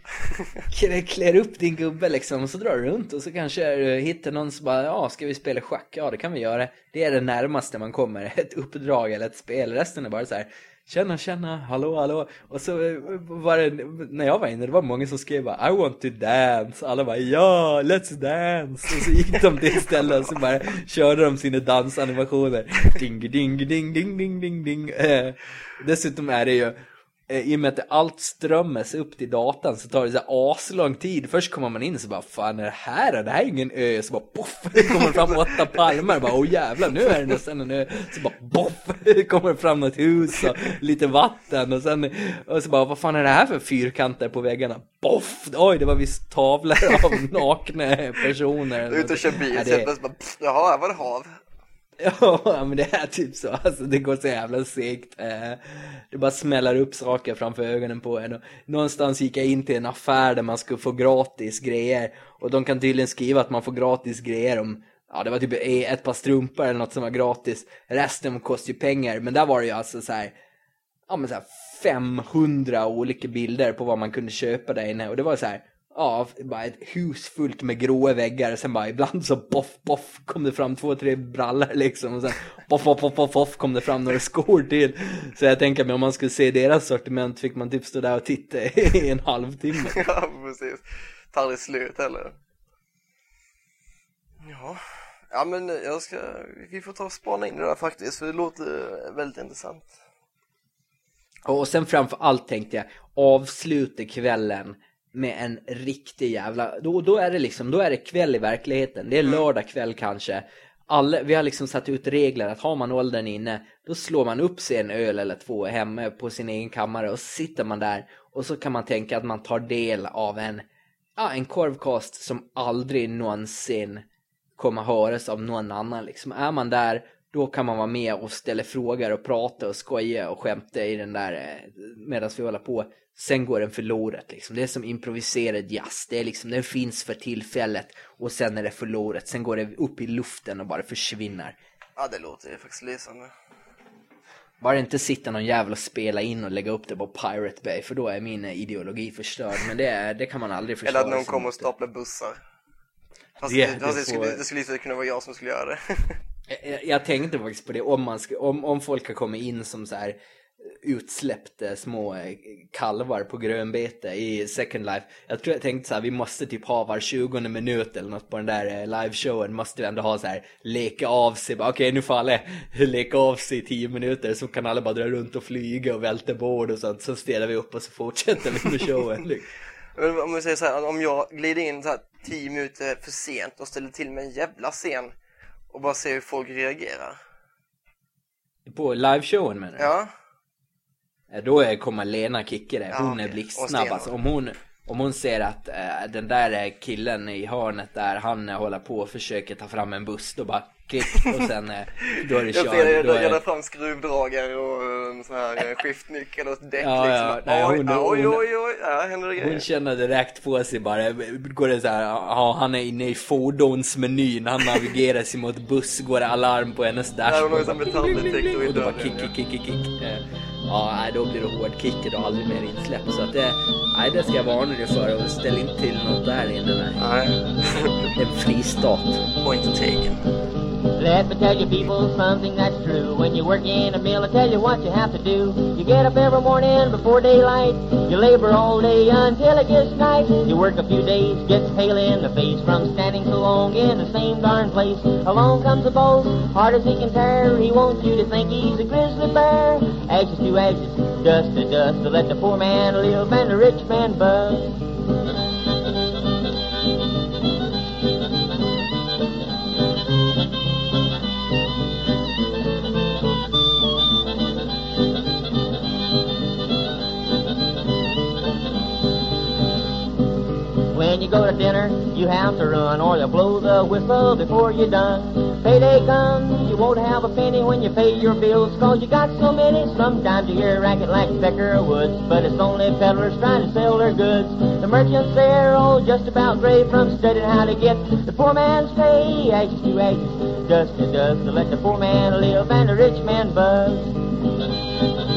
klär, klär upp din gubbe liksom och så drar du runt och så kanske du hittar någon som bara ja ska vi spela schack? Ja det kan vi göra. Det är det närmaste man kommer ett uppdrag eller ett spel. Resten är bara så här Tjena, tjena, hallå, hallå. Och så eh, var det, när jag var inne, det var många som skrev bara I want to dance. Alla bara ja, let's dance. Och så gick de till stället och så bara körde de sina dansanimationer. Ding, ding, ding, ding, ding, ding, ding. Eh, dessutom är det ju i och med att allt strömmas upp till datan så tar det så här aslång tid. Först kommer man in så bara, fan är det här? Det här är ingen ö. Så bara poff, det kommer fram åtta palmer. Bara, åh jävlar, nu är det nästan en ö. Så bara poff, det kommer fram något hus och lite vatten. Och sen, och så bara, vad fan är det här för fyrkanter på väggarna? Poff, oj det var visst tavlor av nakna personer. Du är ute och kör bil, Ja, det- jaha, här var det hav. Ja, men det är typ så. Alltså, det går så jävla segt. Eh, det bara smäller upp saker framför ögonen på en. Och någonstans gick jag in till en affär där man skulle få gratis grejer. Och de kan tydligen skriva att man får gratis grejer om Ja, det var typ ett par strumpor eller något som var gratis. Resten kostar ju pengar. Men där var det ju alltså så här, ja men så här 500 olika bilder på vad man kunde köpa där inne. Och det var så här, ja, bara ett hus fullt med gråa väggar. Sen bara ibland så poff, poff kom det fram två, tre brallor liksom. Och sen poff, poff, poff, poff kom det fram några skor till. Så jag tänker mig om man skulle se deras sortiment fick man typ stå där och titta i en halvtimme. Ja, precis. Tar aldrig slut heller. Ja, ja men jag ska, vi får ta och spana in det där faktiskt, för det låter väldigt intressant. Och sen framför allt tänkte jag avsluta kvällen med en riktig jävla, då, då är det liksom, då är det kväll i verkligheten. Det är lördag kväll kanske. Alla, vi har liksom satt ut regler att har man åldern inne, då slår man upp sig en öl eller två hemma på sin egen kammare och sitter man där och så kan man tänka att man tar del av en, ja, en korvkast som aldrig någonsin kommer höras av någon annan liksom. Är man där, då kan man vara med och ställa frågor och prata och skoja och skämta i den där eh, medan vi håller på. Sen går den förlorat liksom. Det är som improviserad jazz. Det är liksom, den finns för tillfället och sen är det förlorat. Sen går det upp i luften och bara försvinner. Ja, det låter ju faktiskt lysande. Bara inte sitta någon jävel och spela in och lägga upp det på Pirate Bay för då är min ideologi förstörd. Men det, är, det kan man aldrig försvara Eller att någon kommer och staplar bussar. Fast Det- det, det det, skulle, det skulle ju kunna vara jag som skulle göra det. Jag, jag tänkte faktiskt på det, om, man ska, om, om folk har kommit in som så här utsläppta små eh, kalvar på grönbete i Second Life. Jag tror jag tänkte så här, vi måste typ ha var 20 minut eller något på den där eh, liveshowen. Måste vi ändå ha så här, leka av sig. Okej, nu får alla leka av sig i 10 minuter så kan alla bara dra runt och flyga och välta bord och sånt. Så ställer vi upp och så fortsätter vi med showen. liksom. Om vi säger så här, om jag glider in så här 10 minuter för sent och ställer till med en jävla scen och bara ser hur folk reagerar. På liveshowen menar du? Ja, Ja, Då kommer Lena kicka det. Ja, Hon okej. är blixtsnabb. Alltså, om, hon, om hon ser att eh, den där killen i hörnet där, han håller på och försöker ta fram en buss, då bara klick och sen eh, då är det jag kört. ser jag, Då jag drar är, fram skruvdragare och en sån här eh, skiftnyckel och ett däck Ja, ja, liksom. nej, oj, hon- oj, hon- oj, oj, ja, händer det hon grejer. känner direkt på sig bara, går det så här, ja, han är inne i fordonsmenyn, han navigerar sig mot buss, går det alarm på hennes Ja, hon har ju dashboard. sån metalldetektor i Och då bara dörren. kick, kick, kick, kick, kick. Ja, då blir det hård kick och aldrig mer insläpp. Så att det, nej, det ska jag varna dig för och ställ inte till något där inne. Nej. Nej, En fristat. point taken. Let me tell you people something that's true. When you work in a mill, I tell you what you have to do. You get up every morning before daylight. You labor all day until it gets night. You work a few days, gets pale in the face from standing so long in the same darn place. Along comes a boss, hard as he can tear. He wants you to think he's a grizzly bear. Ashes to ashes, dust to dust. To let the poor man live and the rich man bust. You go to dinner, you have to run, or they'll blow the whistle before you're done. Payday comes, you won't have a penny when you pay your bills, cause you got so many. Sometimes you hear a racket like Becker Woods, but it's only peddlers trying to sell their goods. The merchants there, oh, just about gray from studying how to get the poor man's pay. Ashes to ashes, dust to dust, to let the poor man live and the rich man buzz.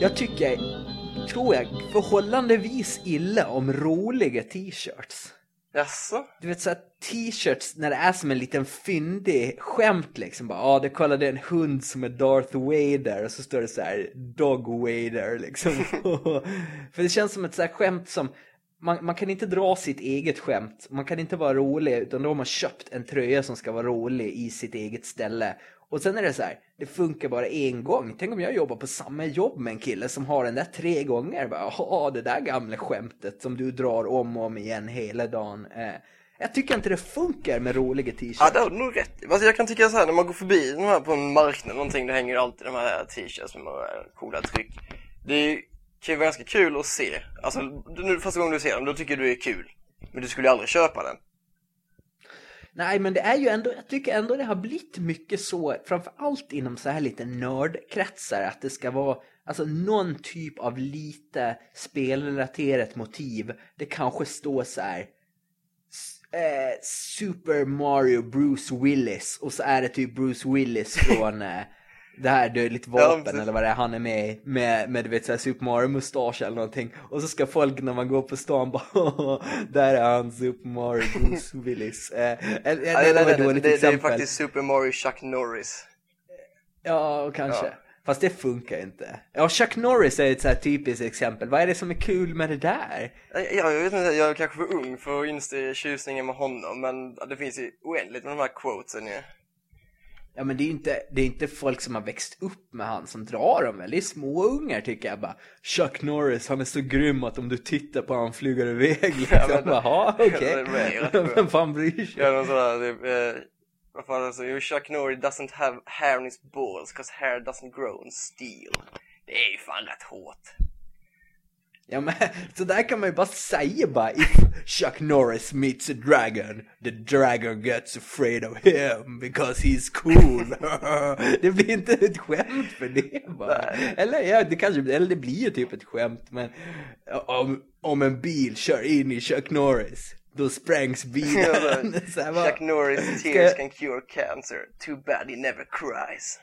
Jag tycker, tror jag, förhållandevis illa om roliga t-shirts. Jaså? Du vet såhär t-shirts när det är som en liten fyndig skämt liksom. Bara, ah, det kollade en hund som är Darth Vader och så står det så här Dog Vader liksom. För det känns som ett så här skämt som man, man kan inte dra sitt eget skämt, man kan inte vara rolig utan då har man köpt en tröja som ska vara rolig i sitt eget ställe. Och sen är det så här, det funkar bara en gång. Tänk om jag jobbar på samma jobb med en kille som har den där tre gånger. Ja, det där gamla skämtet som du drar om och om igen hela dagen. Eh, jag tycker inte det funkar med roliga t-shirts. Ja, det har du nog rätt i. alltså, Jag kan tycka så här när man går förbi de här på en marknad någonting, då hänger alltid de här t-shirts med några coola tryck. Det kan ju vara ganska kul att se. Alltså, nu första gången du ser dem, då tycker du det är kul. Men du skulle ju aldrig köpa den. Nej, men det är ju ändå, jag tycker ändå det har blivit mycket så, framförallt inom så här lite nördkretsar, att det ska vara alltså någon typ av lite spelrelaterat motiv. Det kanske står så här eh, Super Mario Bruce Willis och så är det typ Bruce Willis från eh, det här Dödligt Ja, vapen precis. eller vad det är han är med i, med, med du vet så här Super Mario-mustasch eller någonting. Och så ska folk när man går på stan bara där är han Super Mario Bruce Willis. Eh, eller- Ja, det, nej, nej, nej, dåligt det, det är faktiskt Super Mario Chuck Norris. Ja, kanske. Ja. Fast det funkar inte. Ja, Chuck Norris är ett så här typiskt exempel. Vad är det som är kul med det där? Ja, jag vet inte, jag är kanske för ung för att inse tjusningen med honom, men det finns ju oändligt med de här quotesen ju. Ja men det är inte, det är inte folk som har växt upp med han som drar dem väl? Det är småungar tycker jag bara. Chuck Norris, han är så grym att om du tittar på han flyger iväg liksom. Ja, men- Jaha, okej. Ja. Vem fan bryr sig? Ja, någon sån typ, eh, vad fan alltså, Chuck Norris doesn't have hair in his balls, cause hair doesn't grow in steel. Det är ju fan rätt hårt. Ja men så där kan man ju bara säga bara if Chuck Norris meets a dragon the dragon gets afraid of him because he's cool. det blir inte ett skämt för det bara. Eller ja, det kanske eller det blir ju typ ett skämt men om, om en bil kör in i Chuck Norris då sprängs bilen. Här bara, Chuck Norris tears can cure cancer, too bad he never cries.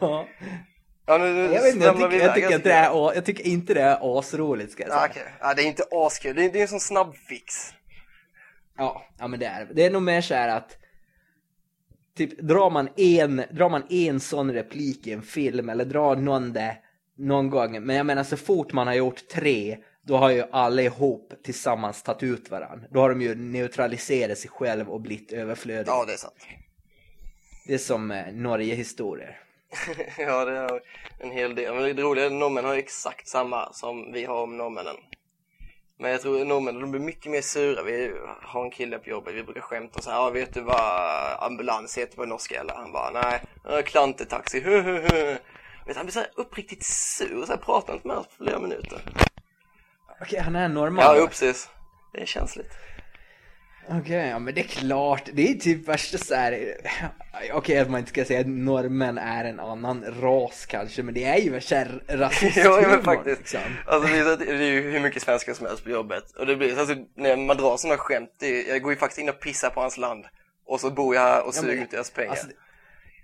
ja. Ja, nu, Jag vet inte, jag tycker, jag, inte det är, mycket. a- jag tycker inte det är asroligt ska jag säga. Ja, okej. Ja, det är inte askul, det är, det är en sån snabb fix. Ja, ja men det är det. Är nog mer så här att typ drar man en, drar man en sån replik i en film eller drar någon det någon gång, men jag menar så fort man har gjort tre då har ju alla ihop tillsammans tagit ut varandra. Då har de ju neutraliserat sig själv och blivit överflödiga. Ja, det är sant. Det är som eh, Norge-historier. ja, det är en hel del. Men det roliga är att norrmän har exakt samma som vi har om norrmännen. Men jag tror norrmännen, de blir mycket mer sura. Vi har en kille på jobbet, vi brukar skämta så här, ja vet du vad ambulans heter på norska eller? Han bara, nej, klantetaxi, Vet, han blir så här uppriktigt sur, så här pratar inte med oss på flera minuter. Okej, han är norrman. Ja, jo precis. Det är känsligt. Okej, ja men det är klart. Det är typ värsta så här. Okej att man inte ska säga att norrmän är en annan ras kanske, men det är ju värsta rasism. Ja, ja men faktiskt. Liksom. Alltså det är, så det är ju hur mycket svenskar som helst på jobbet. Och det blir, alltså när man drar sådana skämt, det jag går ju faktiskt in och pissar på hans land. Och så bor jag här och Ja, suger ut deras pengar. Alltså,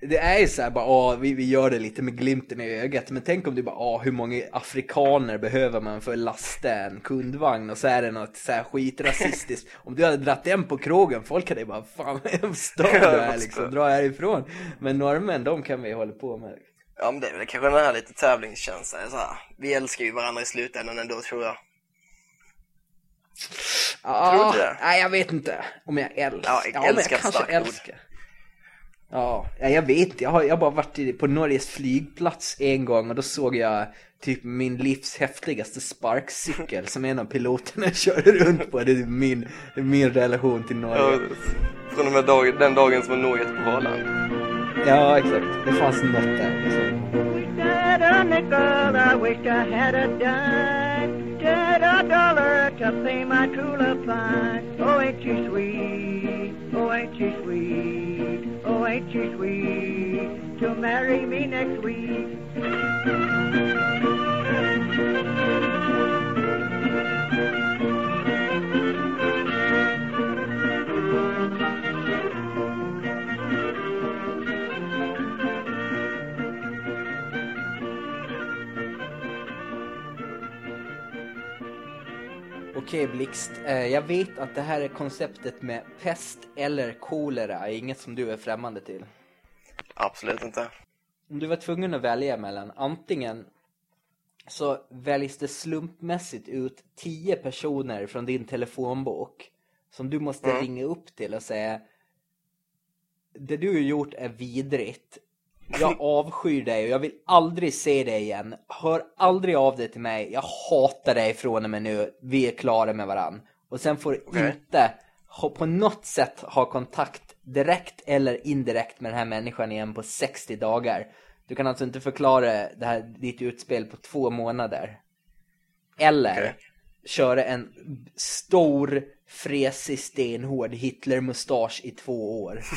det- är ju så här bara, åh, vi, vi gör det lite med glimten i ögat. Men tänk om du bara, åh, hur många afrikaner behöver man för att lasta en kundvagn? Och så är det något så här skitrasistiskt. om du hade dratt den på krogen, folk hade ju bara, fan vad stör du Ja, är liksom, dra härifrån. Men norrmän, de kan vi hålla på med. Ja men det är väl kanske den här lite tävlingskänslan. Så här, vi älskar ju varandra i slutändan ändå tror jag. Ja, Tror du det? nej jag vet inte om jag älskar. Ja, jag älskar ett kanske starkt ord. älskar. Ja, ja, jag vet. Jag har, jag har bara varit på Norges flygplats en gång och då såg jag typ min livs häftigaste sparkcykel som en av piloterna körde runt på. Det är min, min relation till Ja, Norge. från och med dag, den dagen som var Norge ett bra land. Ja, exakt. Det fanns något där. Liksom. Oh, ain't you sweet? Oh, ain't you sweet? oh, ain't she sweet to marry me next week? Thank you. Okej Blixt, eh, jag vet att det här är konceptet med pest eller kolera är inget som du är främmande till. Absolut inte. Om du var tvungen att välja mellan antingen så väljs det slumpmässigt ut 10 personer från din telefonbok som du måste Mm. ringa upp till och säga det du har gjort är vidrigt. Jag avskyr dig och jag vill aldrig se dig igen. Hör aldrig av dig till mig. Jag hatar dig från och med nu. Vi är klara med varann. Och sen får du Okej. inte på något sätt ha kontakt direkt eller indirekt med den här människan igen på 60 dagar. Du kan alltså inte förklara det här, ditt utspel på två månader. Eller Okej. köra en stor, fresig, stenhård Hitler-mustasch i två år.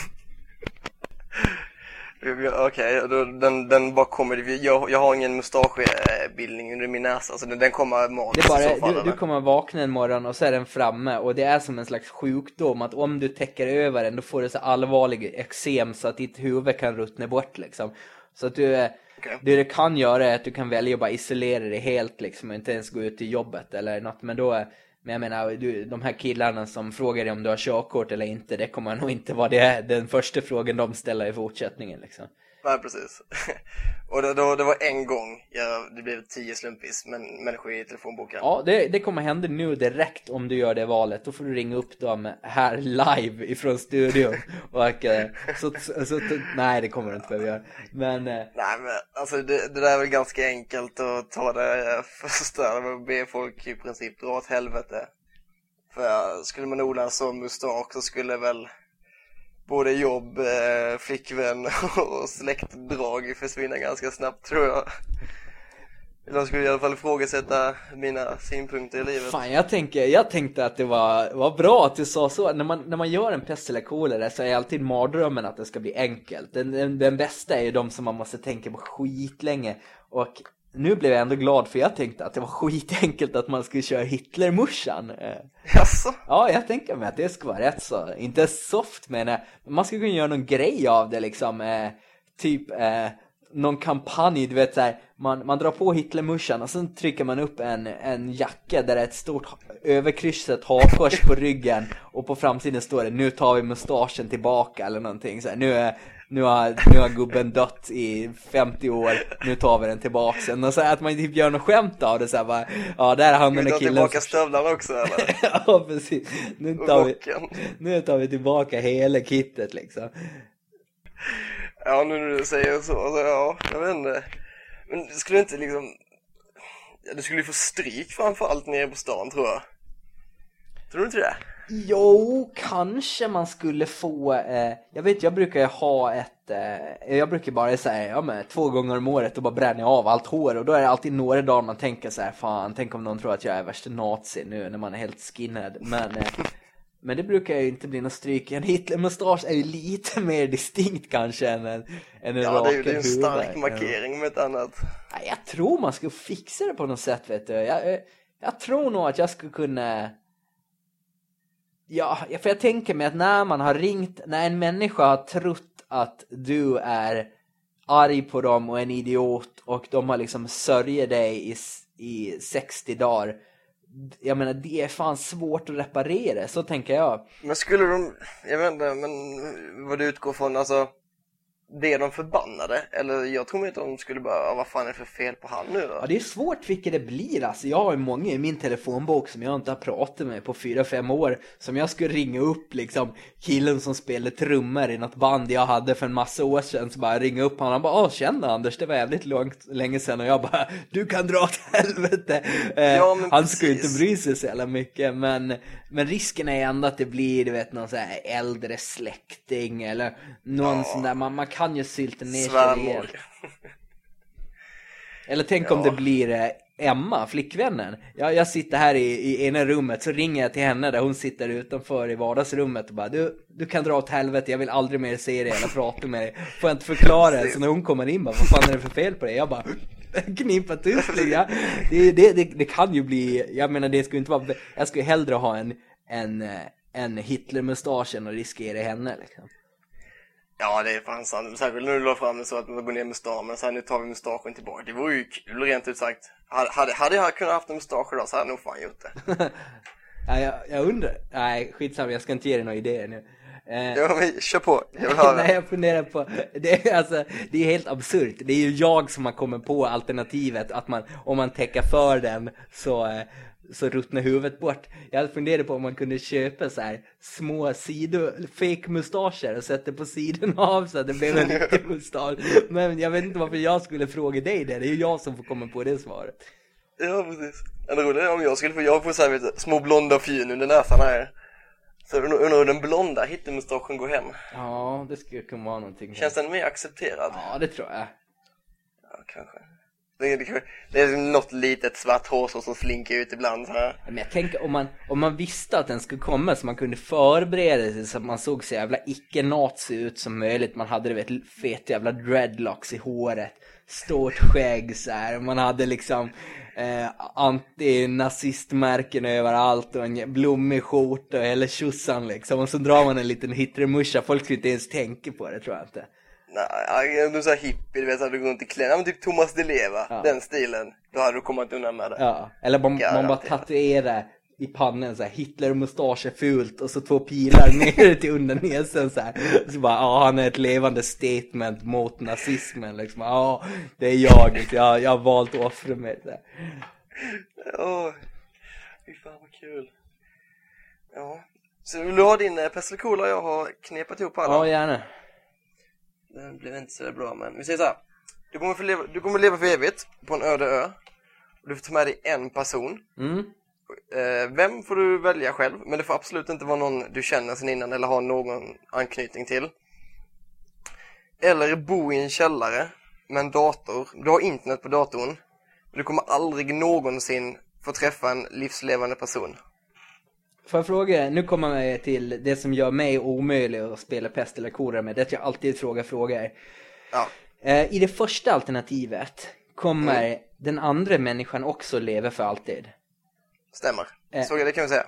Okej, då den, den bara kommer, jag, jag har ingen mustaschbildning under min näsa, så den, den kommer magiskt Det är bara, fall, du, du kommer vakna en morgon och så är den framme och det är som en slags sjukdom att om du täcker över den då får du så allvarlig eksem så att ditt huvud kan ruttna bort liksom. Så att du, Okej. det du kan göra är att du kan välja att bara isolera dig helt liksom och inte ens gå ut till jobbet eller något men då men jag menar, du, de här killarna som frågar dig om du har körkort eller inte, det kommer nog inte vara det, den första frågan de ställer i fortsättningen liksom. Nej, precis. och det, då, det var en gång jag, det blev tio slumpvis men, människor i telefonboken. Ja, det, det kommer hända nu direkt om du gör det valet. Då får du ringa upp dem här live ifrån studion. Och, eh, så, så, så, nej, det kommer du inte behöva göra. Men eh, Nej men alltså det, det där är väl ganska enkelt att ta det eh, första och be folk i princip dra åt helvete. För skulle man odla en sån mustasch så skulle väl både jobb, eh, flickvän och släktdrag försvinna ganska snabbt tror jag. De skulle i alla fall ifrågasätta mina synpunkter i livet. fan, jag, tänker, jag tänkte att det var, var bra att du sa så. När man, när man gör en pest eller kolera så är alltid mardrömmen att det ska bli enkelt. Den, den, den bästa är ju de som man måste tänka på skitlänge. Och nu blev jag ändå glad för jag tänkte att det var skitenkelt att man skulle köra Hitlermorsan. Eh, Jaså? Ja, jag tänker mig att det ska vara rätt så, inte soft men eh, man skulle kunna göra någon grej av det liksom. Eh, typ eh, någon kampanj, du vet såhär, man, man drar på Hitlermuschan och sen trycker man upp en, en jacka där det är ett stort överkryssat hakkors på ryggen och på framsidan står det nu tar vi mustaschen tillbaka eller någonting så här, nu är nu har, nu har gubben dött i 50 år, nu tar vi den tillbaka sen. Och så att man typ gör något skämt av det så här, bara, ja där är han den Vill du där ta killen tillbaka stövlarna också eller? ja precis. Nu tar, vi, nu tar vi tillbaka hela kittet liksom. Ja, nu när du säger så, så ja, jag vet inte. Men det skulle inte liksom... Ja, du skulle ju få stryk framförallt nere på stan tror jag. Tror du inte det? Jo, kanske man skulle få, eh, jag vet jag brukar ju ha ett, eh, jag brukar bara säga, ja men två gånger om året och bara bränna av allt hår och då är det alltid några dagar man tänker så här, fan tänk om någon tror att jag är värsta nazi nu när man är helt skinhead. Men, eh, men det brukar ju inte bli någon stryk. En Hitlermustasch är ju lite mer distinkt kanske än en, än en Ja, det är ju det är en stark huvud. markering med ett annat. Jag tror man skulle fixa det på något sätt vet du. Jag, eh, jag tror nog att jag skulle kunna Ja, för jag tänker mig att när man har ringt, när en människa har trott att du är arg på dem och en idiot och de har liksom sörjer dig i, i 60 dagar. Jag menar, det är fan svårt att reparera, så tänker jag. Men skulle de, jag vet inte, men vad du utgår från, alltså blev de förbannade? Eller jag tror inte de skulle bara, "Ja, vad fan är det för fel på han nu då? Ja, det är svårt vilket det blir alltså. Jag har många i min telefonbok som jag inte har pratat med på 4-5 år. Som jag skulle ringa upp liksom killen som spelade trummor i något band jag hade för en massa år sedan. Så bara ringa upp honom och bara, åh tjena Anders, det var jävligt långt, länge sedan. Och jag bara, du kan dra åt helvete. Eh, Ja, han skulle ju inte precis. bry sig så jävla mycket. Men, men risken är ändå att det blir, du vet, någon så här äldre släkting. Eller någon Ja. sån där, man, man kan sylta ner sig. Eller tänk om Ja. det blir eh, Emma, flickvännen. Jag, jag sitter här i, i ena rummet, så ringer jag till henne där hon sitter utanför i vardagsrummet och bara du, du kan dra åt helvete, jag vill aldrig mer se dig eller prata med dig. Får jag inte förklara det? Så när hon kommer in bara, vad fan är det för fel på dig? Jag bara knipa. Ja, det, det, det, det kan ju bli, jag menar det skulle inte vara, jag skulle hellre ha en, en, eh, en Hitler-mustasch än att riskera henne liksom. Ja, det är fan sant. Särskilt när du la fram det så att man går ner med men sen nu tar vi mustaschen tillbaka. Det vore ju kul rent ut sagt. Hade, hade, hade jag kunnat haft en mustasch idag så hade jag nog fan gjort det. Ja, jag, jag undrar, nej skitsamma jag ska inte ge dig några idéer nu. Eh, Ja, men kör på, jag vill höra. Nej, jag funderar på, det är, alltså, det är helt absurt. Det är ju jag som har kommit på alternativet att man, om man täcker för den så, eh, så ruttnar huvudet bort. Jag hade funderat på om man kunde köpa så här små sidor, fake mustascher och sätta på sidan av så att det blev en riktig mustasch. Men jag vet inte varför jag skulle fråga dig det, det är ju jag som får komma på det svaret. Ja, precis. En rolig om jag skulle få, jag får så här, vet, små blonda fjun under näsan här. Så undrar hur den blonda hittemustaschen går hem. Ja, det skulle kunna vara någonting. Känns den mer accepterad? Ja, det tror jag. Ja, kanske. Det är, liksom- det, är något litet svart hårstrå som slinker ut ibland så här. Men jag tänker om man, om man visste att den skulle komma så man kunde förbereda sig så att man såg så jävla icke-nazi ut som möjligt. Man hade du vet fet jävla dreadlocks i håret, stort skägg så här. Man hade liksom eh, antinazistmärken överallt och en blommig skjorta och hela tjosan liksom. Och så drar man en liten hittermuscha, folk skulle inte ens tänka på det tror jag inte. Nej, du här hippie, du vet här, du går inte klädd. Ja, men typ Thomas Di Leva, Ja. den stilen. Då hade du kommit undan med det. Ja, eller man, man bara tatuerar i pannan så här, Hitler-mustasch är fult och så två pilar ner till under näsan så här. Så bara, ja han är ett levande statement mot nazismen liksom. Ja, det är jag, liksom. jag, jag har valt att offra mig. Så här. Åh, fy fan vad kul. Ja. Så vill du ha din eh, cola? Jag har knepat ihop alla. Ja, gärna. Den blev inte så bra men vi säger så här. Du kommer, få leva, du kommer leva för evigt på en öde ö. Och du får ta med dig en person. Mm. Eh, vem får du välja själv, men det får absolut inte vara någon du känner sen innan eller har någon anknytning till. Eller bo i en källare med en dator. Du har internet på datorn. Men du kommer aldrig någonsin få träffa en livslevande person. Får jag fråga, nu kommer jag till det som gör mig omöjlig att spela pest eller kolera med. Det är att jag alltid frågar frågor. Ja, Eh, I det första alternativet kommer den andra människan också leva för alltid. stämmer. Eh. Så det kan vi säga.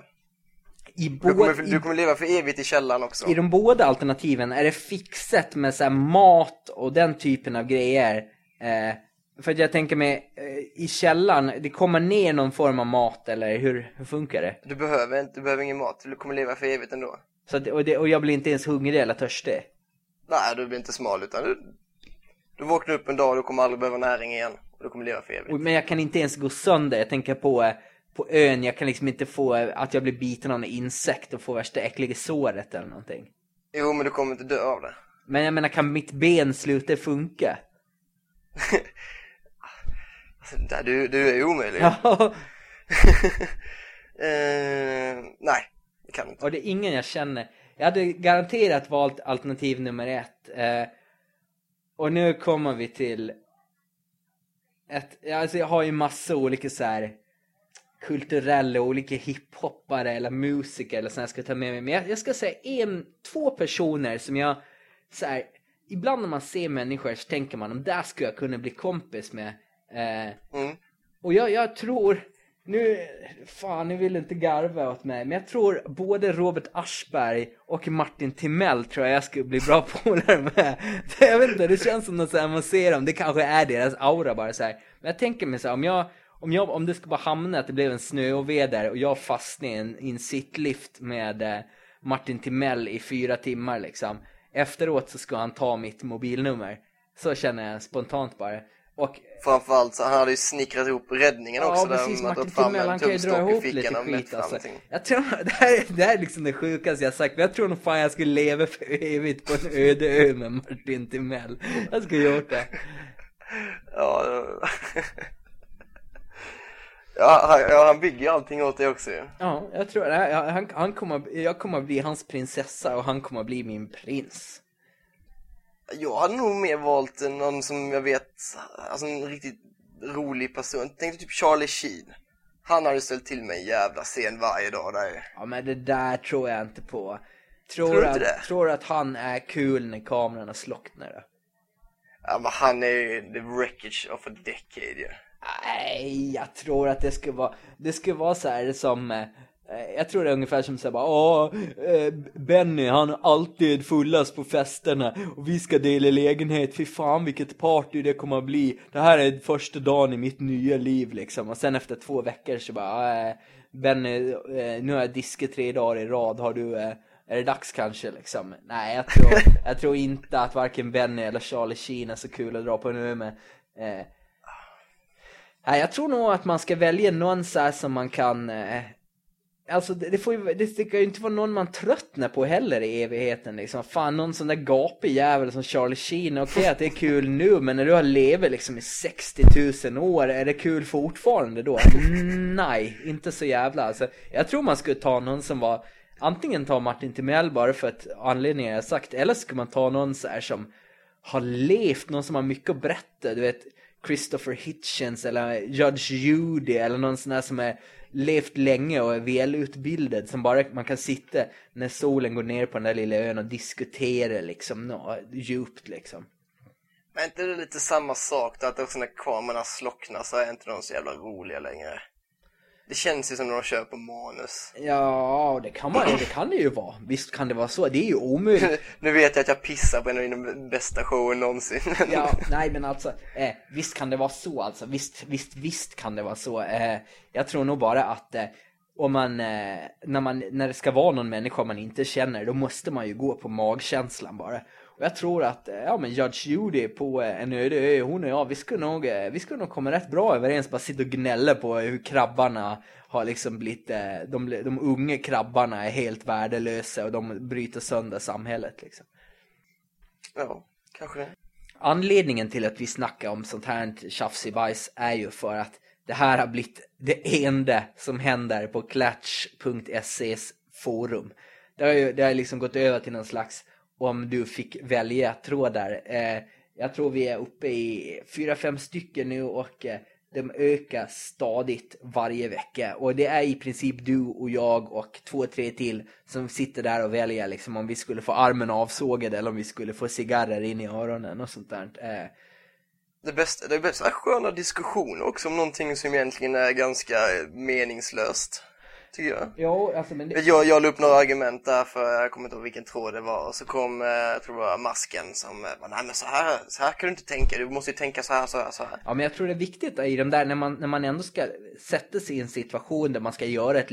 I, Du kommer, du kommer leva för evigt i källaren också. I de båda alternativen är det fixat med så mat och den typen av grejer. Eh, för att jag tänker mig, eh, i källaren, det kommer ner någon form av mat eller hur, hur funkar det? Du behöver inte, du behöver ingen mat. Du kommer leva för evigt ändå. Så att, och, det, och jag blir inte ens hungrig eller törstig. Nej, du blir inte smal utan du, du vaknar upp en dag och du kommer aldrig behöva näring igen. Och du kommer leva för evigt. Men jag kan inte ens gå sönder, jag tänker på, eh, på ön, jag kan liksom inte få eh, att jag blir biten av en insekt och får värsta äckliga såret eller någonting. Jo, men du kommer inte dö av det. Men jag menar, kan mitt ben sluta funka? Där, du, du är omöjlig. Ja, eh, nej, det kan inte. och det är ingen jag känner. Jag hade garanterat valt alternativ nummer ett. Eh, och nu kommer vi till ett, alltså jag har ju massa olika så här kulturella, olika hiphoppare eller musiker eller sånt jag ska ta med mig. Men jag, jag ska säga en, två personer som jag så här, ibland när man ser människor så tänker man om där skulle jag kunna bli kompis med. Eh, Mm. och jag, jag tror, nu, fan nu vill inte garva åt mig, men jag tror både Robert Aschberg och Martin Timell tror jag jag skulle bli bra polare med. Jag vet inte, det känns som något så här, man ser dem, det kanske är deras aura bara så här. Men jag tänker mig så här, om jag, om jag, om det ska bara hamna att det blev en snöoväder och jag fastnade i en, i en sittlift med eh, Martin Timell i fyra timmar liksom. Efteråt så ska han ta mitt mobilnummer. Så känner jag spontant bara. Och Framförallt så han hade ju snickrat ihop räddningen Ja också precis, där Martin Timell han en kan ju dra ihop lite skit alltså. Jag tror, det här, det här är liksom det sjukaste jag sagt, men jag tror nog fan jag skulle leva för evigt på en öde ö med Martin Timell. Jag skulle gjort det. Ja, ja, han, ja, han bygger allting åt dig också ju. Ja, jag tror det. Han, han kommer, jag kommer bli hans prinsessa och han kommer bli min prins. Jag hade nog mer valt någon som jag vet, alltså en riktigt rolig person. Tänk typ Charlie Sheen. Han hade ställt till mig en jävla scen varje dag där. Ja men det där tror jag inte på. Tror, Tror du att, det? tror att han är kul när kamerorna slocknar? Ja, men han är ju the wreckage of a decade ju. Nej, jag tror att det skulle vara, det skulle vara så här som, Eh, Jag tror det är ungefär som såhär bara, åh, eh, Benny han är alltid fullast på festerna och vi ska dela lägenhet, fy fan vilket party det kommer att bli. Det här är första dagen i mitt nya liv liksom. Och sen efter två veckor så bara, eh, Benny, eh, nu har jag diskat tre dagar i rad, har du, eh, är det dags kanske liksom? Nej, jag tror, jag tror inte att varken Benny eller Charlie Sheen är så kul att dra på nu med. Eh, Nej, jag tror nog att man ska välja någon så som man kan eh, Alltså det, det får ju, det ska ju inte vara någon man tröttnar på heller i evigheten liksom. Fan någon sån där gapig jävel som Charlie Sheen, okej att det är kul nu men när du har levt liksom i 60 000 år, är det kul fortfarande då? Alltså, nej, inte så jävla alltså. Jag tror man skulle ta någon som var, antingen ta Martin Timell bara för att anledningen jag sagt, eller skulle man ta någon så här som har levt, någon som har mycket att berätta, du vet Christopher Hitchens eller Judge Judy eller någon sån där som är levt länge och är välutbildad som bara man kan sitta när solen går ner på den där lilla ön och diskutera liksom nå, djupt liksom. Men är inte det lite samma sak då, att också när kamerorna slocknar så är inte de så jävla roliga längre? Det känns ju som när de kör på manus. Ja, det kan, man, det kan det ju vara. Visst kan det vara så. Det är ju omöjligt. Nu vet jag att jag pissar på en av mina bästa shower någonsin. Ja, nej men alltså, eh, visst kan det vara så alltså. Visst, visst, visst kan det vara så. Eh, jag tror nog bara att eh, om man, eh, när man, när det ska vara någon människa man inte känner, då måste man ju gå på magkänslan bara. Jag tror att, eh, ja men Judge Judy på eh, en öde ö, hon och jag, vi skulle nog, eh, vi skulle nog komma rätt bra överens, bara sitta och gnälla på hur krabbarna har liksom blivit, de, de unga krabbarna är helt värdelösa och de bryter sönder samhället liksom. Ja, kanske det. Anledningen till att vi snackar om sånt här tjafsig bajs är ju för att det här har blivit det enda som händer på Klatch.ses forum. Det har ju det har liksom gått över till någon slags om du fick välja trådar. Eh, jag tror vi är uppe i fyra fem stycken nu och eh, de ökar stadigt varje vecka. Och det är i princip du och jag och två, tre till som sitter där och väljer liksom om vi skulle få armen avsågad eller om vi skulle få cigarrer in i öronen och sånt där. Eh, Det bästa, det är bästa sköna diskussioner också om någonting som egentligen är ganska meningslöst. Tycker jag. jo, alltså men det... Jag, jag la upp några argument där för jag kommer inte ihåg vilken tråd det var och så kom, eh, jag tror det var masken som eh, bara, nej men så här, så här kan du inte tänka, du måste ju tänka så här, så här, så här. Ja, men jag tror det är viktigt i de där, när man, när man ändå ska sätta sig i en situation där man ska göra ett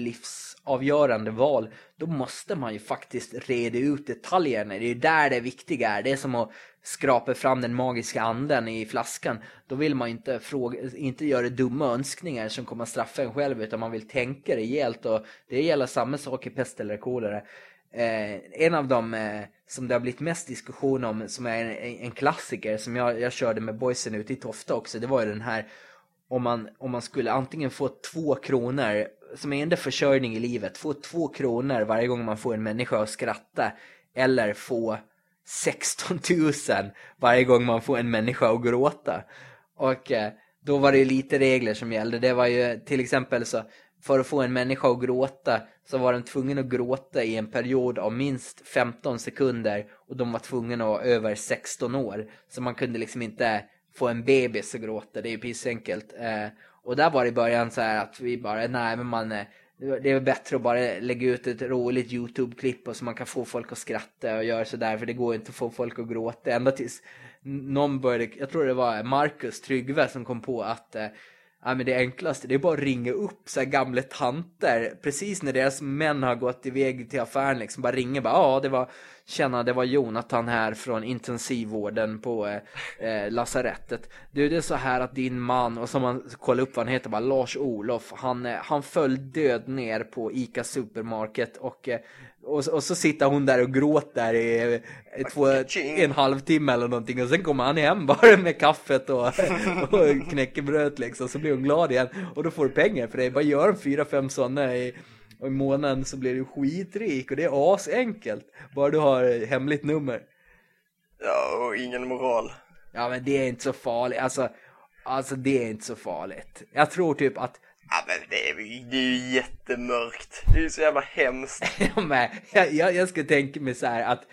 livsavgörande val, då måste man ju faktiskt reda ut detaljerna. Det är ju där det viktiga är. Det är som att skrapa fram den magiska anden i flaskan. Då vill man ju inte, fråga, inte göra dumma önskningar som kommer att straffa en själv, utan man vill tänka rejält. Och det gäller samma sak i pest eller kolera. Eh, en av dem eh, som det har blivit mest diskussion om, som är en, en klassiker, som jag, jag körde med boysen ute i Tofta också, det var ju den här om man, om man skulle antingen få två kronor, som enda försörjning i livet, få två kronor varje gång man får en människa att skratta, eller få 16 000 varje gång man får en människa att gråta. Och eh, då var det ju lite regler som gällde. Det var ju till exempel så, för att få en människa att gråta så var de tvungen att gråta i en period av minst 15 sekunder och de var tvungna att vara över 16 år. Så man kunde liksom inte få en bebis att gråta, det är ju pissenkelt. Eh, och där var det i början så här att vi bara, nej men man, eh, det är bättre att bara lägga ut ett roligt YouTube-klipp och så man kan få folk att skratta och göra sådär för det går inte att få folk att gråta. Ända tills någon började, jag tror det var Marcus Tryggve som kom på att eh, Ja, men det enklaste det är bara att ringa upp så här gamla tanter precis när deras män har gått iväg till affären liksom bara ringa bara ja det var Tjena det var Jonathan här från intensivvården på eh, eh, lasarettet Du det är så här att din man och så man kollar upp vad han heter bara Lars Olof han, eh, han föll död ner på Ica Supermarket och eh, och, och så sitter hon där och gråter i två, en halvtimme eller någonting och sen kommer han hem bara med kaffet och, och knäckebröd liksom så blir hon glad igen och då får du pengar för det. Bara gör en fyra, fem sådana i, i månaden så blir du skitrik och det är asenkelt. Bara du har hemligt nummer. Ja, och ingen moral. Ja men det är inte så farligt, alltså, alltså det är inte så farligt. Jag tror typ att Ja men det är, det är ju jättemörkt. Det är ju så jävla hemskt. med. jag, jag, jag skulle tänka mig så här att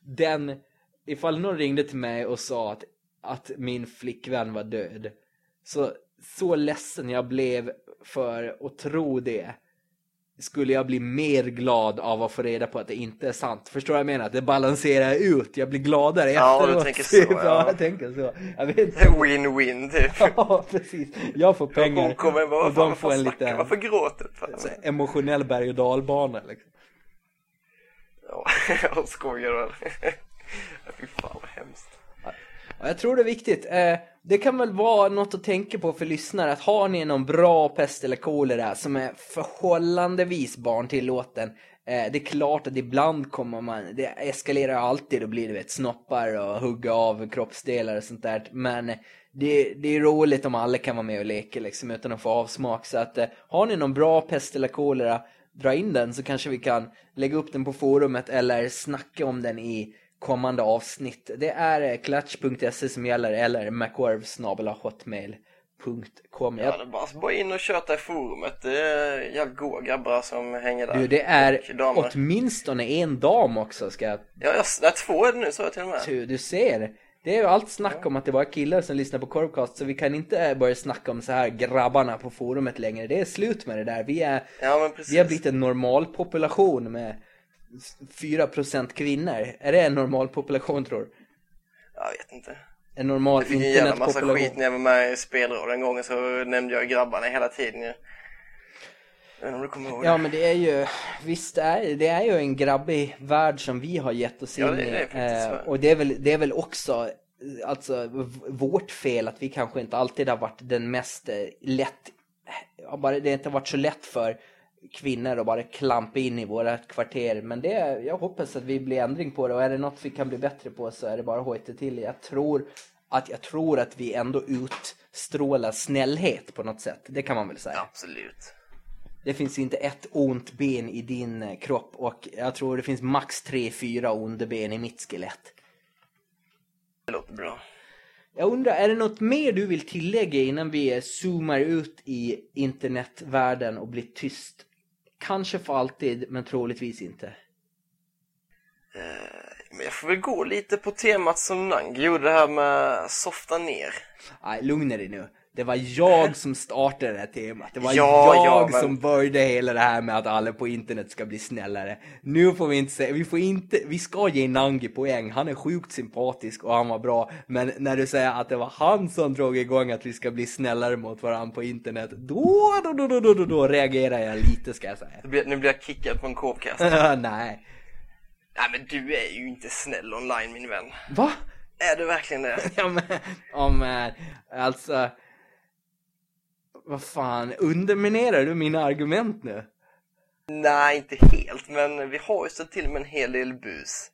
den, ifall någon ringde till mig och sa att, att min flickvän var död. Så, så ledsen jag blev för att tro det. Skulle jag bli mer glad av att få reda på att det inte är sant. Förstår du vad jag menar? Det balanserar ut, jag blir gladare Ja, du efteråt. tänker så, Typ, ja. jag tänker så. Win-win typ. Ja, precis. Jag får pengar Hon kommer bara, och de får en liten varför gråter du? Alltså, emotionell berg och dalbana. Liksom. Ja, jag skojar väl. Fy fan vad hemskt. Ja, jag tror det är viktigt. Eh, det kan väl vara något att tänka på för lyssnare att har ni någon bra pest eller kolera som är förhållandevis barntillåten eh, det är klart att ibland kommer man, det eskalerar alltid och blir det vet, snoppar och hugga av kroppsdelar och sånt där. Men det, det är roligt om alla kan vara med och leka liksom utan att få avsmak. Så att eh, har ni någon bra pest eller kolera, dra in den så kanske vi kan lägga upp den på forumet eller snacka om den i kommande avsnitt. Det är eh, klatch.se som gäller eller macworv.hotmail.com. Ja, det är bara, bara in och köta i forumet. Det är jävligt goa grabbar som hänger där. Du, det är åtminstone en dam också ska jag... Ja, jag, nej, två är det nu så jag till och med. Du, du ser. Det är ju allt snack om att det var killar som lyssnar på Korvcast så vi kan inte börja snacka om så här grabbarna på forumet längre. Det är slut med det där. Vi är, Ja, vi har blivit en normal population med 4% kvinnor. Är det en normal population tror du? Jag vet inte. En normal Jag fick en jävla massa skit när jag var med i spelråd en gång så nämnde jag grabbarna hela tiden ju. Jag om du kommer ihåg Ja men det är ju, visst är, det är ju en grabbig värld som vi har gett oss in Ja, det är det faktiskt, Eh, och det är, väl, det är väl också alltså, vårt fel att vi kanske inte alltid har varit den mest eh, lätt, bara, det har inte varit så lätt för kvinnor att bara klampa in i våra kvarter. Men det, jag hoppas att vi blir ändring på det och är det något vi kan bli bättre på så är det bara att hojta till. Jag tror att, jag tror att vi ändå utstrålar snällhet på något sätt. Det kan man väl säga. Absolut. Det finns inte ett ont ben i din eh, kropp och jag tror det finns max tre, fyra onda ben i mitt skelett. Det låter bra. Jag undrar, är det något mer du vill tillägga innan vi zoomar ut i internetvärlden och blir tyst? Kanske för alltid, men troligtvis inte. Men jag får väl gå lite på temat som Nangi gjorde det här med softa ner. Nej, lugna dig nu. Det var jag som startade det här temat. Det var Ja, jag ja, men- som började hela det här med att alla på internet ska bli snällare. Nu får vi inte säga, vi får inte, vi ska ge Nangi poäng. Han är sjukt sympatisk och han var bra. Men när du säger att det var han som drog igång att vi ska bli snällare mot varandra på internet. Då, då, då, då, då, då, då reagerar jag lite ska jag säga. Nu blir, jag kickad på en kåpkast. Nej. Nej men du är ju inte snäll online min vän. Va? Är du verkligen det? Ja men, ja men, alltså. Vad fan, underminerar du mina argument nu? Nej, inte helt, men vi har ju ställt till med en hel del bus.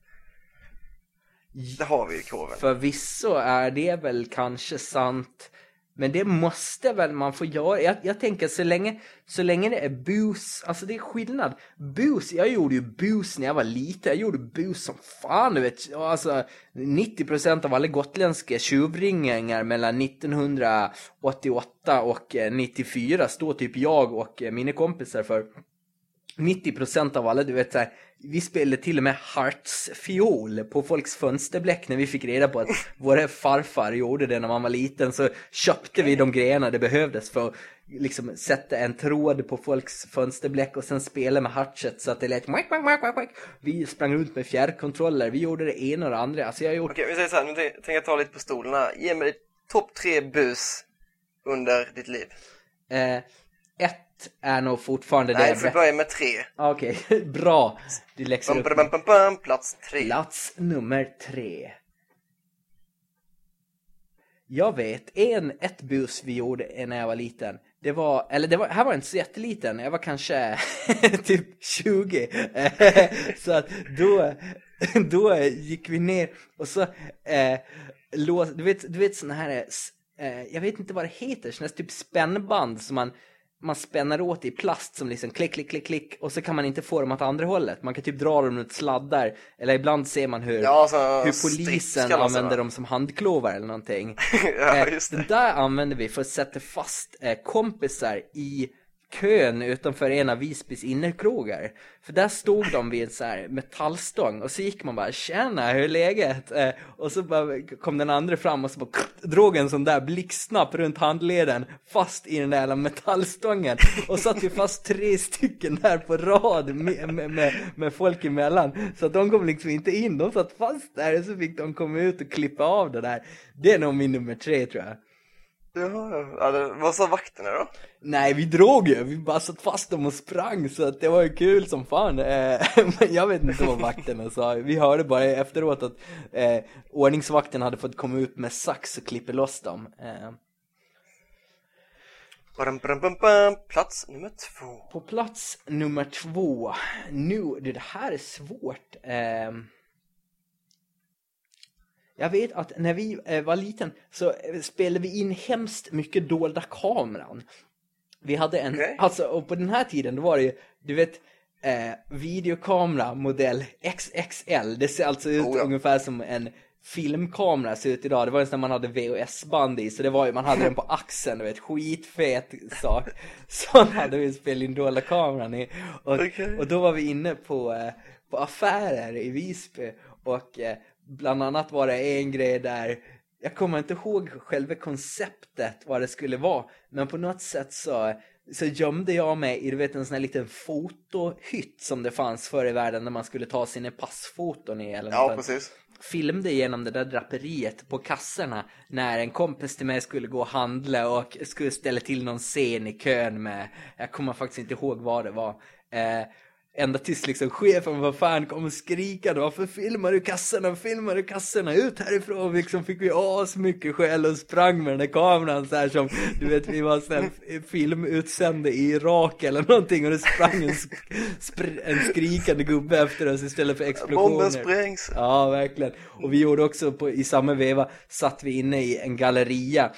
Det har vi ju korven. Förvisso är det väl kanske sant. Men det måste väl man få göra. Jag, jag tänker så länge, så länge det är bus, alltså det är skillnad. Bus, jag gjorde ju bus när jag var liten. Jag gjorde bus som fan, du vet. Alltså 90% av alla gotländska tjuvringningar mellan 1988 och eh, 94 står typ jag och eh, mina kompisar för. 90% av alla, du vet så här, vi spelade till och med hartsfiol på folks fönsterbläck när vi fick reda på att våra farfar gjorde det när man var liten så köpte vi de grejerna det behövdes för att liksom sätta en tråd på folks fönsterbläck och sen spela med hartset så att det lät quack, quack, quack, quack. Vi sprang runt med fjärrkontroller, vi gjorde det ena och det andra. Alltså jag gjort Okej, vi säger så här, nu tänker jag ta lite på här. Ge mig topp tre bus under ditt liv. eh, är nog fortfarande Nej, det. du får börja med tre. Okej, bra. Du läxar upp. bum, bum, bum, plats tre. Plats nummer tre. Jag vet, en, ett bus vi gjorde när jag var liten. Det var, eller det var, här var inte så jätteliten, jag var kanske typ 20. så att då, då gick vi ner och så eh, lås, du vet, du vet såna här, eh, jag vet inte vad det heter, såna här typ spännband som man man spänner åt i plast som liksom klick, klick, klick, klick och så kan man inte få dem åt andra hållet. Man kan typ dra dem runt sladdar eller ibland ser man hur, Ja, så hur polisen det, använder dem som handklovar eller någonting. ja, Eh, Den det. där använder vi för att sätta fast eh, kompisar i kön utanför en av Visbys innerkrogar. För där stod de vid en så här metallstång och så gick man bara tjena hur är läget? Eh, och så bara kom den andra fram och så bara drog en sån där blixtsnapp runt handleden fast i den där jävla metallstången och satt ju fast tre stycken där på rad med, med, med, med folk emellan. Så att de kom liksom inte in, de satt fast där och så fick de komma ut och klippa av det där. Det är nog min nummer tre tror jag. Ja, ja, det, vad sa vakterna då? Nej, vi drog ju. Vi bara satt fast dem och sprang så att det var ju kul som fan. Eh, Men jag vet inte vad vakterna sa. Vi hörde bara efteråt att eh, ordningsvakten hade fått komma ut med sax och klippa loss dem. Eh. Plats nummer två. på plats nummer två. Nu, det här är svårt. Eh, jag vet att när vi eh, var liten så eh, spelade vi in hemskt mycket dolda kameran. Vi hade en, Okej. alltså och på den här tiden då var det ju, du vet, eh, videokamera modell XXL. Det ser alltså ut Oh ja. ungefär som en filmkamera ser ut idag. Det var ju när man hade VHS-band i, så det var ju, man hade den på axeln, du vet, skitfet sak. Sån hade vi spelat in dolda kameran i. Och, Okej. och då var vi inne på, eh, på affärer i Visby och bland annat var det en grej där jag kommer inte ihåg själva konceptet vad det skulle vara men på något sätt så så gömde jag mig i du vet en sån här liten fotohytt som det fanns förr i världen när man skulle ta sina passfoton i eller Ja, precis. filmade genom det där draperiet på kassorna när en kompis till mig skulle gå och handla och skulle ställa till någon scen i kön med, jag kommer faktiskt inte ihåg vad det var. Eh, ända tills liksom chefen vad fan kom och skrika varför filmar du kassorna, filmar du kassorna, ut härifrån liksom fick vi as mycket skäll och sprang med den där kameran så här som du vet vi var sån här filmutsände i Irak eller någonting och det sprang en, sk- spr- en skrikande gubbe efter oss istället för explosioner. Bomben sprängs. Ja, verkligen. Och vi gjorde också på, i samma veva satt vi inne i en galleria.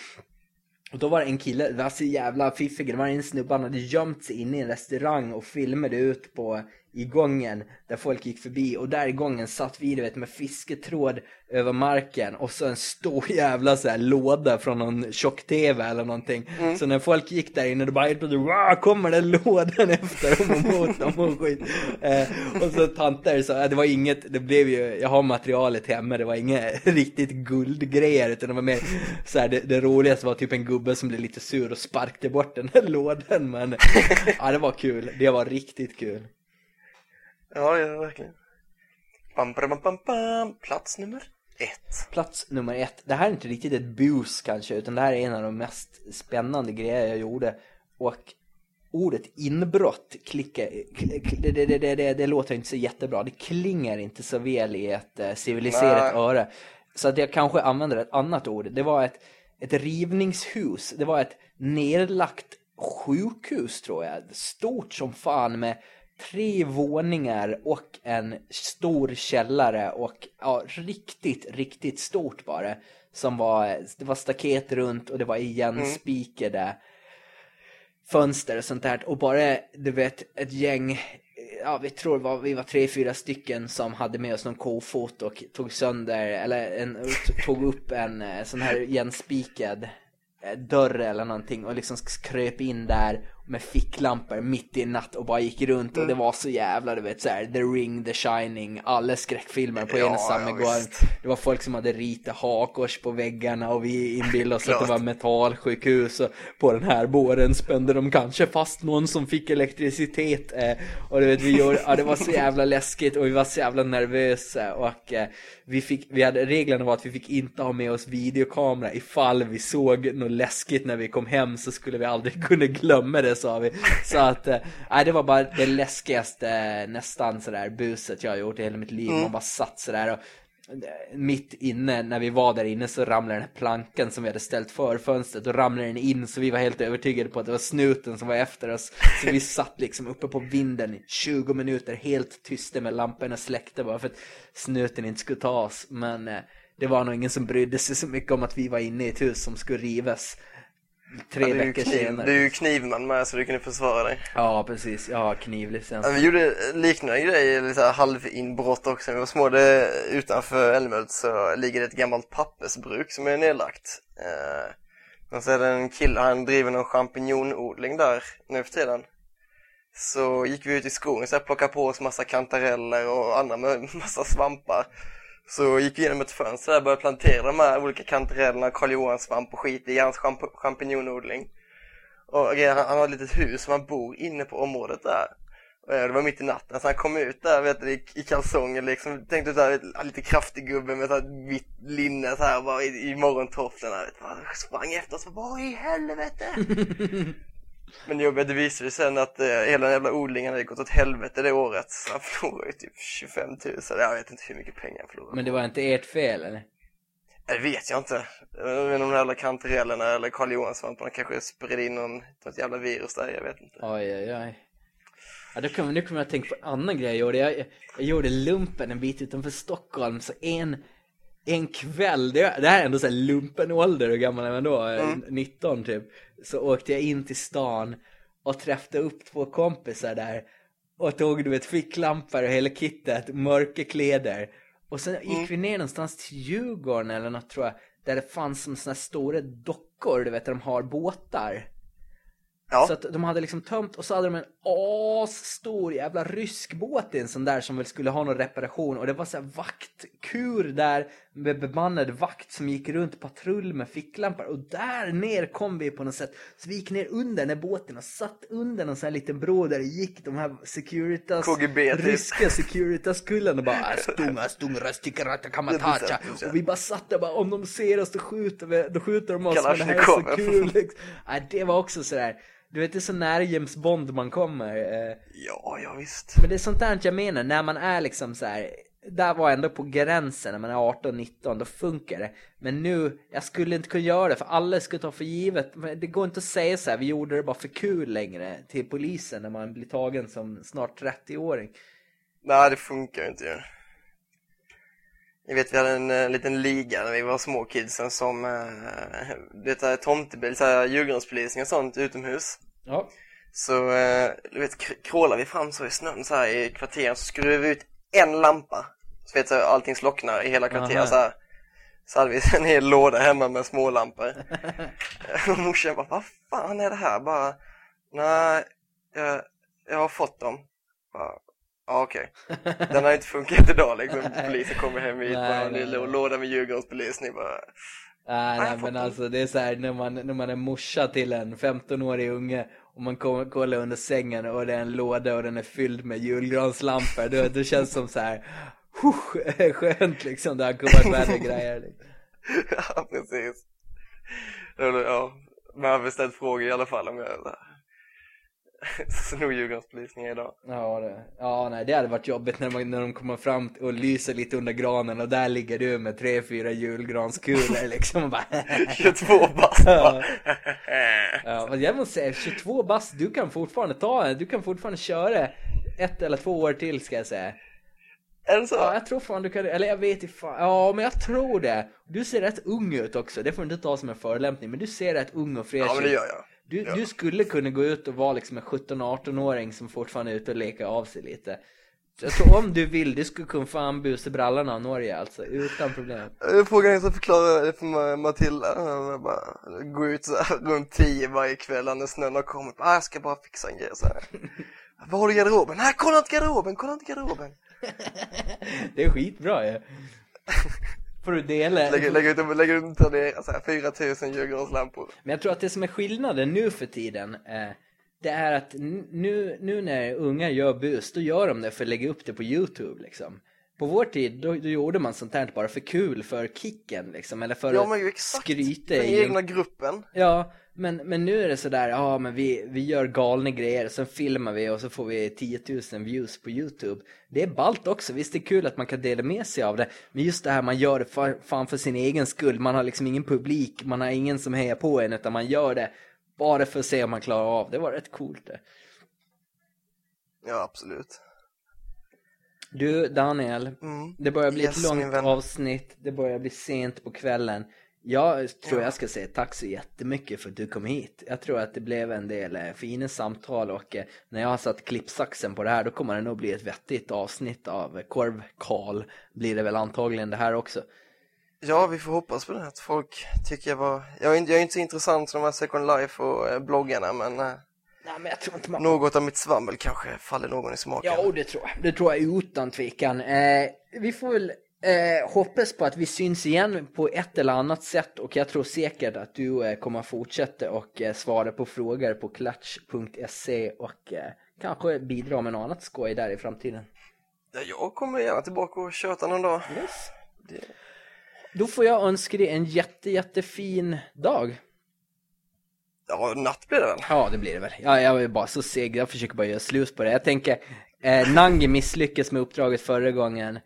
Och då var det en kille, det var så jävla fiffig, det var en snubbe, han hade gömt sig inne i en restaurang och filmade ut på i gången där folk gick förbi och där i gången satt vi du vet med fisketråd över marken och så en stor jävla så här låda från någon tjock-tv eller någonting. Så när folk gick där inne då bara helt plötsligt kommer den lådan efter dem och mot dem och skit. Eh, och så tanter så, eh, det var inget, det blev ju, jag har materialet hemma, det var inget riktigt guldgrejer utan det var mer så här, det, det roligaste var typ en gubbe som blev lite sur och sparkade bort den här lådan men ja det var kul, det var riktigt kul. Ja, ja, verkligen. Bam, bam, bam, bam. Plats nummer ett. Plats nummer ett. Det här är inte riktigt ett bus kanske, utan det här är en av de mest spännande grejer jag gjorde. Och ordet inbrott klickar, kl- kl- det, det, det, det, det låter inte så jättebra. Det klingar inte så väl i ett eh, civiliserat Nej. öra. Så att jag kanske använder ett annat ord. Det var ett, ett rivningshus. Det var ett nedlagt sjukhus tror jag. Stort som fan med tre våningar och en stor källare och ja, riktigt, riktigt stort bara. Som var, det var staket runt och det var igenspikade fönster och sånt där. Och bara, du vet, ett gäng, ja vi tror var, vi var tre, fyra stycken som hade med oss någon kofot och tog sönder, eller en, tog upp en eh, sån här igenspikad eh, dörr eller någonting och liksom kröp in där med ficklampor mitt i en natt och bara gick runt och det var så jävla du vet så här, The Ring, The Shining, alla skräckfilmer på en Ja, och samma ja, gång. Det var folk som hade ritat hakors på väggarna och vi inbillade oss att det var mentalsjukhus och på den här båren spände de kanske fast någon som fick elektricitet eh, och du vet vi gjorde, ja det var så jävla läskigt och vi var så jävla nervösa och eh, vi fick, vi hade, reglerna var att vi fick inte ha med oss videokamera ifall vi såg något läskigt när vi kom hem så skulle vi aldrig kunna glömma det sa vi. Så att, eh, nej det var bara det läskigaste eh, nästan sådär buset jag har gjort i hela mitt liv. Man bara satt sådär och mitt inne, när vi var där inne så ramlade den här plankan som vi hade ställt för fönstret och ramlade den in så vi var helt övertygade på att det var snuten som var efter oss. Så vi satt liksom uppe på vinden i 20 minuter helt tysta med lamporna släckta bara för att snuten inte skulle ta oss. Men eh, det var nog ingen som brydde sig så mycket om att vi var inne i ett hus som skulle rivas tre Ja, veckor kniv, senare. du är ju knivman med så du kunde försvara dig. Ja, precis. Jag har knivlicens. Ja, vi gjorde liknande grejer, lite halvinbrott också. Vi var små, det, utanför Älmhult så ligger det ett gammalt pappersbruk som är nedlagt. Eh, Och så är det en kille, han driver någon champinjonodling där nu för tiden. Så gick vi ut i skogen här, plockade på oss massa kantareller och andra massa svampar. Så gick vi igenom ett fönster där och började plantera de här olika kantarellerna, Karl Johan svamp och skit i hans champ- champinjonodling. Och grejen, han, han har ett litet hus som han bor inne på området där. Eh, det var mitt i natten, så han kom ut där vet du, i, kalsonger liksom, tänkte så här, lite kraftig gubbe med så här vitt linne så här, bara i, i morgontofflorna. vet du, sprang efter oss och bara, vad i helvete? Men jobbet det visade sig sen att eh, hela den jävla odlingen hade gått åt helvete det året, så han förlorade ju typ 25 000, jag vet inte hur mycket pengar han förlorade. Men det var inte ert fel eller? Det vet jag inte. Jag vet om de jävla kantarellerna eller Karl Johan-svamparna kanske spred in någon, något jävla virus där, jag vet inte. Oj, oj, oj. Ja, då kommer, nu kommer jag att tänka på en annan grej jag gjorde. Jag, jag, jag gjorde lumpen en bit utanför Stockholm, så en, en kväll, det, det här är ändå så här lumpenålder, hur gammal är man då? Eh, 19 typ. Så åkte jag in till stan och träffade upp två kompisar där och tog du vet ficklampor och hela kittet, mörka kläder. Och sen gick vi ner någonstans till Djurgården eller något tror jag, där det fanns som såna här stora dockor, du vet, där de har båtar. Ja. Så att de hade liksom tömt och så hade de en asstor jävla rysk båt i en sån där som väl skulle ha någon reparation och det var så vaktkur där med bemannad vakt som gick runt patrull med ficklampor och där ner kom vi på något sätt. Så vi gick ner under den här båten och satt under någon sån här liten bro där det gick de här Securitas, KGB typ. ryska Securitas-kullarna bara stunga, stunga, röstikarata, kamatacha. Och vi bara satt där bara om de ser oss då skjuter, vi, då skjuter de oss men det här är så kul liksom. Nej, det var också sådär. Du vet, det är så nära James Bond man kommer. eh, Ja, ja visst. Men det är sånt där jag menar, när man är liksom så här. Där var ändå på gränsen när man är 18-19, då funkar det. Men nu, jag skulle inte kunna göra det för alla skulle ta för givet. Det går inte att säga så här, vi gjorde det bara för kul längre till polisen när man blir tagen som snart 30-åring. Nej, det funkar inte ju. Jag vet, vi hade en eh, liten liga när vi var små kidsen som, uh, det är tomtebil, såhär Djurgårdspolisning och sånt utomhus. Ja. Så, eh, du vet, kr- krålar vi fram så i snön så här i kvarteren så skruvar vi ut en lampa. Så vet här, allting slocknar i hela kvarteret Aha. så här. Så hade vi en hel låda hemma med smålampor. och morsan bara, vad fan är det här? Bara, nej, jag, jag har fått dem. Bara, Ja okej. Den har inte funkat idag liksom. Polisen kommer hem hit Nej, bara nej, nej. låda med Djurgårdspolisning bara. Nej, nej jag men alltså det är så här när man, när man är morsa till en 15-årig unge och man kommer kollar under sängen och det är en låda och den är fylld med julgranslampor då, då känns det som så här "Huh, skönt liksom det har kommit värre grejer liksom. ja precis. Ja, man har väl ställt frågor i alla fall om jag snor Djurgårdspolisningen idag. Ja, det, ja nej, det hade varit jobbigt när, man, när de kommer fram och lyser lite under granen och där ligger du med tre, fyra julgranskulor liksom och bara 22 bast. Ja, men jag måste säga, 22 bast, du kan fortfarande ta du kan fortfarande köra ett eller två år till ska jag säga. Är det så? Ja, jag tror fan du kan, eller jag vet inte fan, ja men jag tror det. Du ser rätt ung ut också, det får du inte ta som en förolämpning, men du ser rätt ung och fräsch Ja men det ut. gör jag. Du, Ja. du skulle kunna gå ut och vara liksom en 17-18-åring som fortfarande är ute och leka av sig lite. Jag tror om du vill, du skulle kunna fan busa brallorna av Norge alltså, utan problem. Jag frågar en som förklarar det för Ma- Matilda. Jag bara gå ut så här runt 10 varje kväll när snön har kommit. Ah, jag ska bara fixa en grej så här. Vad har du i garderoben? Nej, kolla inte garderoben, kolla inte garderoben. Det är skitbra ju. Får du dela. Lägger, lägger ut, lägger ut Tradera så här 4000 Djurgårdslampor. Men jag tror att det som är skillnaden nu för tiden, eh, det är att nu, nu när unga gör bus, då gör de det för att lägga upp det på YouTube liksom. På vår tid, då, då gjorde man sånt här bara för kul, för kicken liksom, eller för Ja men ju att exakt. skryta Den i egna gruppen. Ja, men, men nu är det sådär, ja men vi, vi gör galna grejer, sen filmar vi och så får vi 10 000 views på YouTube. Det är ballt också, visst det är kul att man kan dela med sig av det, men just det här man gör det för, fan för sin egen skull, man har liksom ingen publik, man har ingen som hejar på en, utan man gör det bara för att se om man klarar av det. var rätt coolt det. Ja absolut. Du Daniel, Mm. det börjar bli Yes, ett långt avsnitt, det börjar bli sent på kvällen. Jag tror jag ska säga tack så jättemycket för att du kom hit. Jag tror att det blev en del eh, fina samtal och eh, när jag har satt klippsaxen på det här då kommer det nog bli ett vettigt avsnitt av Korv Karl. Blir det väl antagligen det här också. Ja, vi får hoppas på det, att folk tycker jag var... Jag är inte, jag är inte så intressant som de här Second Life och eh, bloggarna, men eh, Nej, men jag tror inte man... något av mitt svammel kanske faller någon i smaken. Ja, det tror jag. Det tror jag utan tvekan. Eh, vi får väl eh, hoppas på att vi syns igen på ett eller annat sätt och jag tror säkert att du eh, kommer fortsätta och eh, svara på frågor på klatch.se och eh, kanske bidra med något annat skoj där i framtiden. Ja, jag kommer gärna tillbaka och köta någon dag. Yes. Det... Då får jag önska dig en jätte, jättefin dag. Ja, natt blir det väl? Ja, det blir det väl. Ja, jag är bara så seg, jag försöker bara göra slut på det. Jag tänker, eh, Nangi misslyckades med uppdraget förra gången.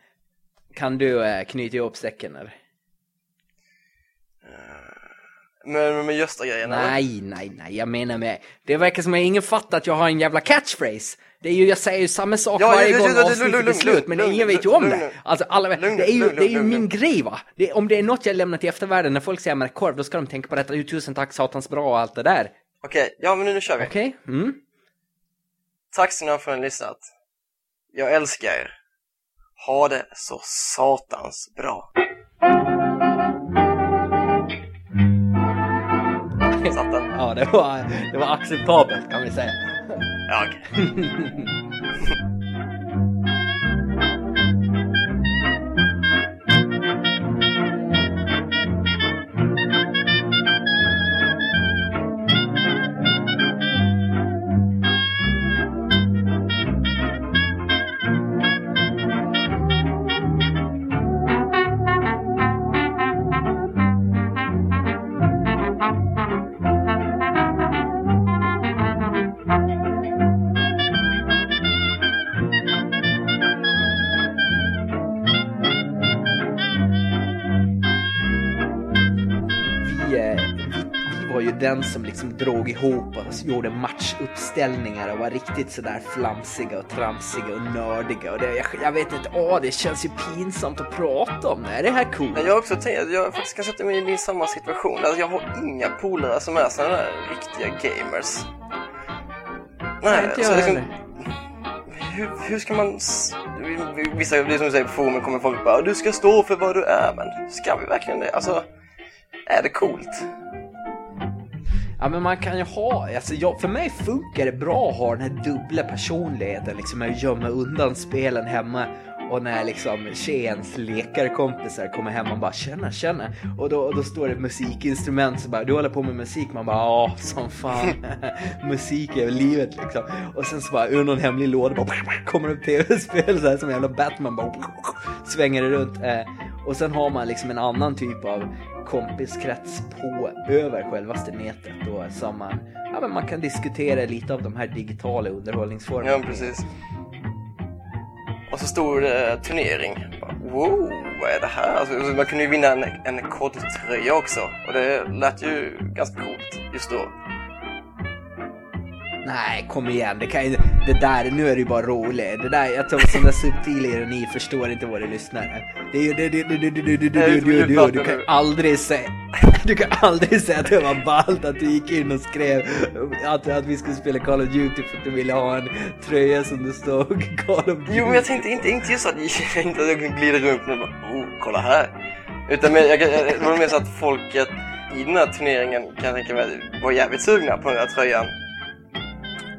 Kan du eh, knyta ihop säcken eller? Med, med Gösta-grejen eller? Nej, nej, nej, jag menar med... Det verkar som att ingen fattar att jag har en jävla catchphrase. Det är ju, jag säger ju samma sak Ja, varje gång avsnittet är slut, men ingen vet ju om det. Alltså, alla, det är ju, det är ju min grej va. Om det är något jag lämnar till eftervärlden, när folk säger med korv, då ska de tänka på detta. "Jo, Tusen tack, satans bra och allt det där. Okej, ja men nu, nu kör vi. Okej? Mm? Tack så mycket för att ni har lyssnat. Jag älskar er. Ha det så satans bra. Ja, det var, det var acceptabelt kan vi säga. Okay. den som liksom drog ihop oss, gjorde matchuppställningar och var riktigt sådär flamsiga och tramsiga och nördiga. Och det, jag, jag vet inte, åh det känns ju pinsamt att prata om. Är det här coolt? Jag har också tänkt att jag faktiskt kan sätta mig i din samma situation. Alltså jag har inga polare som är sådana där riktiga gamers. Nej, inte jag så liksom, hur, hur ska man... Vissa, det är som du säger på forumen kommer folk bara Du ska stå för vad du är, men ska vi verkligen det? Alltså, är det coolt? Ja men man kan ju ha, alltså jag, för mig funkar det bra att ha den här dubbla personligheten liksom att gömma undan spelen hemma och när liksom tjejens lekarkompisar kommer hem och bara tjena tjena. Och då, och då står det ett musikinstrument så bara du håller på med musik? Man bara ja som fan. Musik är livet liksom. Och sen så bara ur någon hemlig låda bara kommer upp tv-spel så här som jävla Batman bara svänger det runt. Eh, och sen har man liksom en annan typ av kompiskrets på över självaste nätet då samman, ja, men man kan diskutera lite av de här digitala underhållningsformerna. Ja, precis. Och så stod det eh, turnering. Bara, Wow, vad är det här? Alltså, alltså, man kunde ju vinna en, en kodtröja också. Och det lät ju ganska coolt just då nej kom igen, det, kan, ju, det där, nu är du bara rolig. Det där, jag tar sån där subtil ironi, förstår inte våra lyssnare. Det, är ju det, du kan aldrig säga, du kan aldrig säga att det var ballt att du gick in och skrev att, att vi skulle spela Call of Duty för att du ville ha en tröja som det stod Call of Duty. Jo men jag tänkte inte, inte just att jag inte glider runt och bara, oh, kolla här. Utan men, jag, jag, det var mer så att folket i den här turneringen kan jag tänka mig var jävligt sugna på den här tröjan.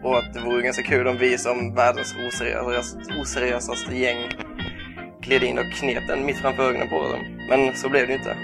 Och att det vore ganska kul om vi som världens oseriös, oseriösaste gäng gled in och knep den mitt framför ögonen på dem. Men så blev det ju inte.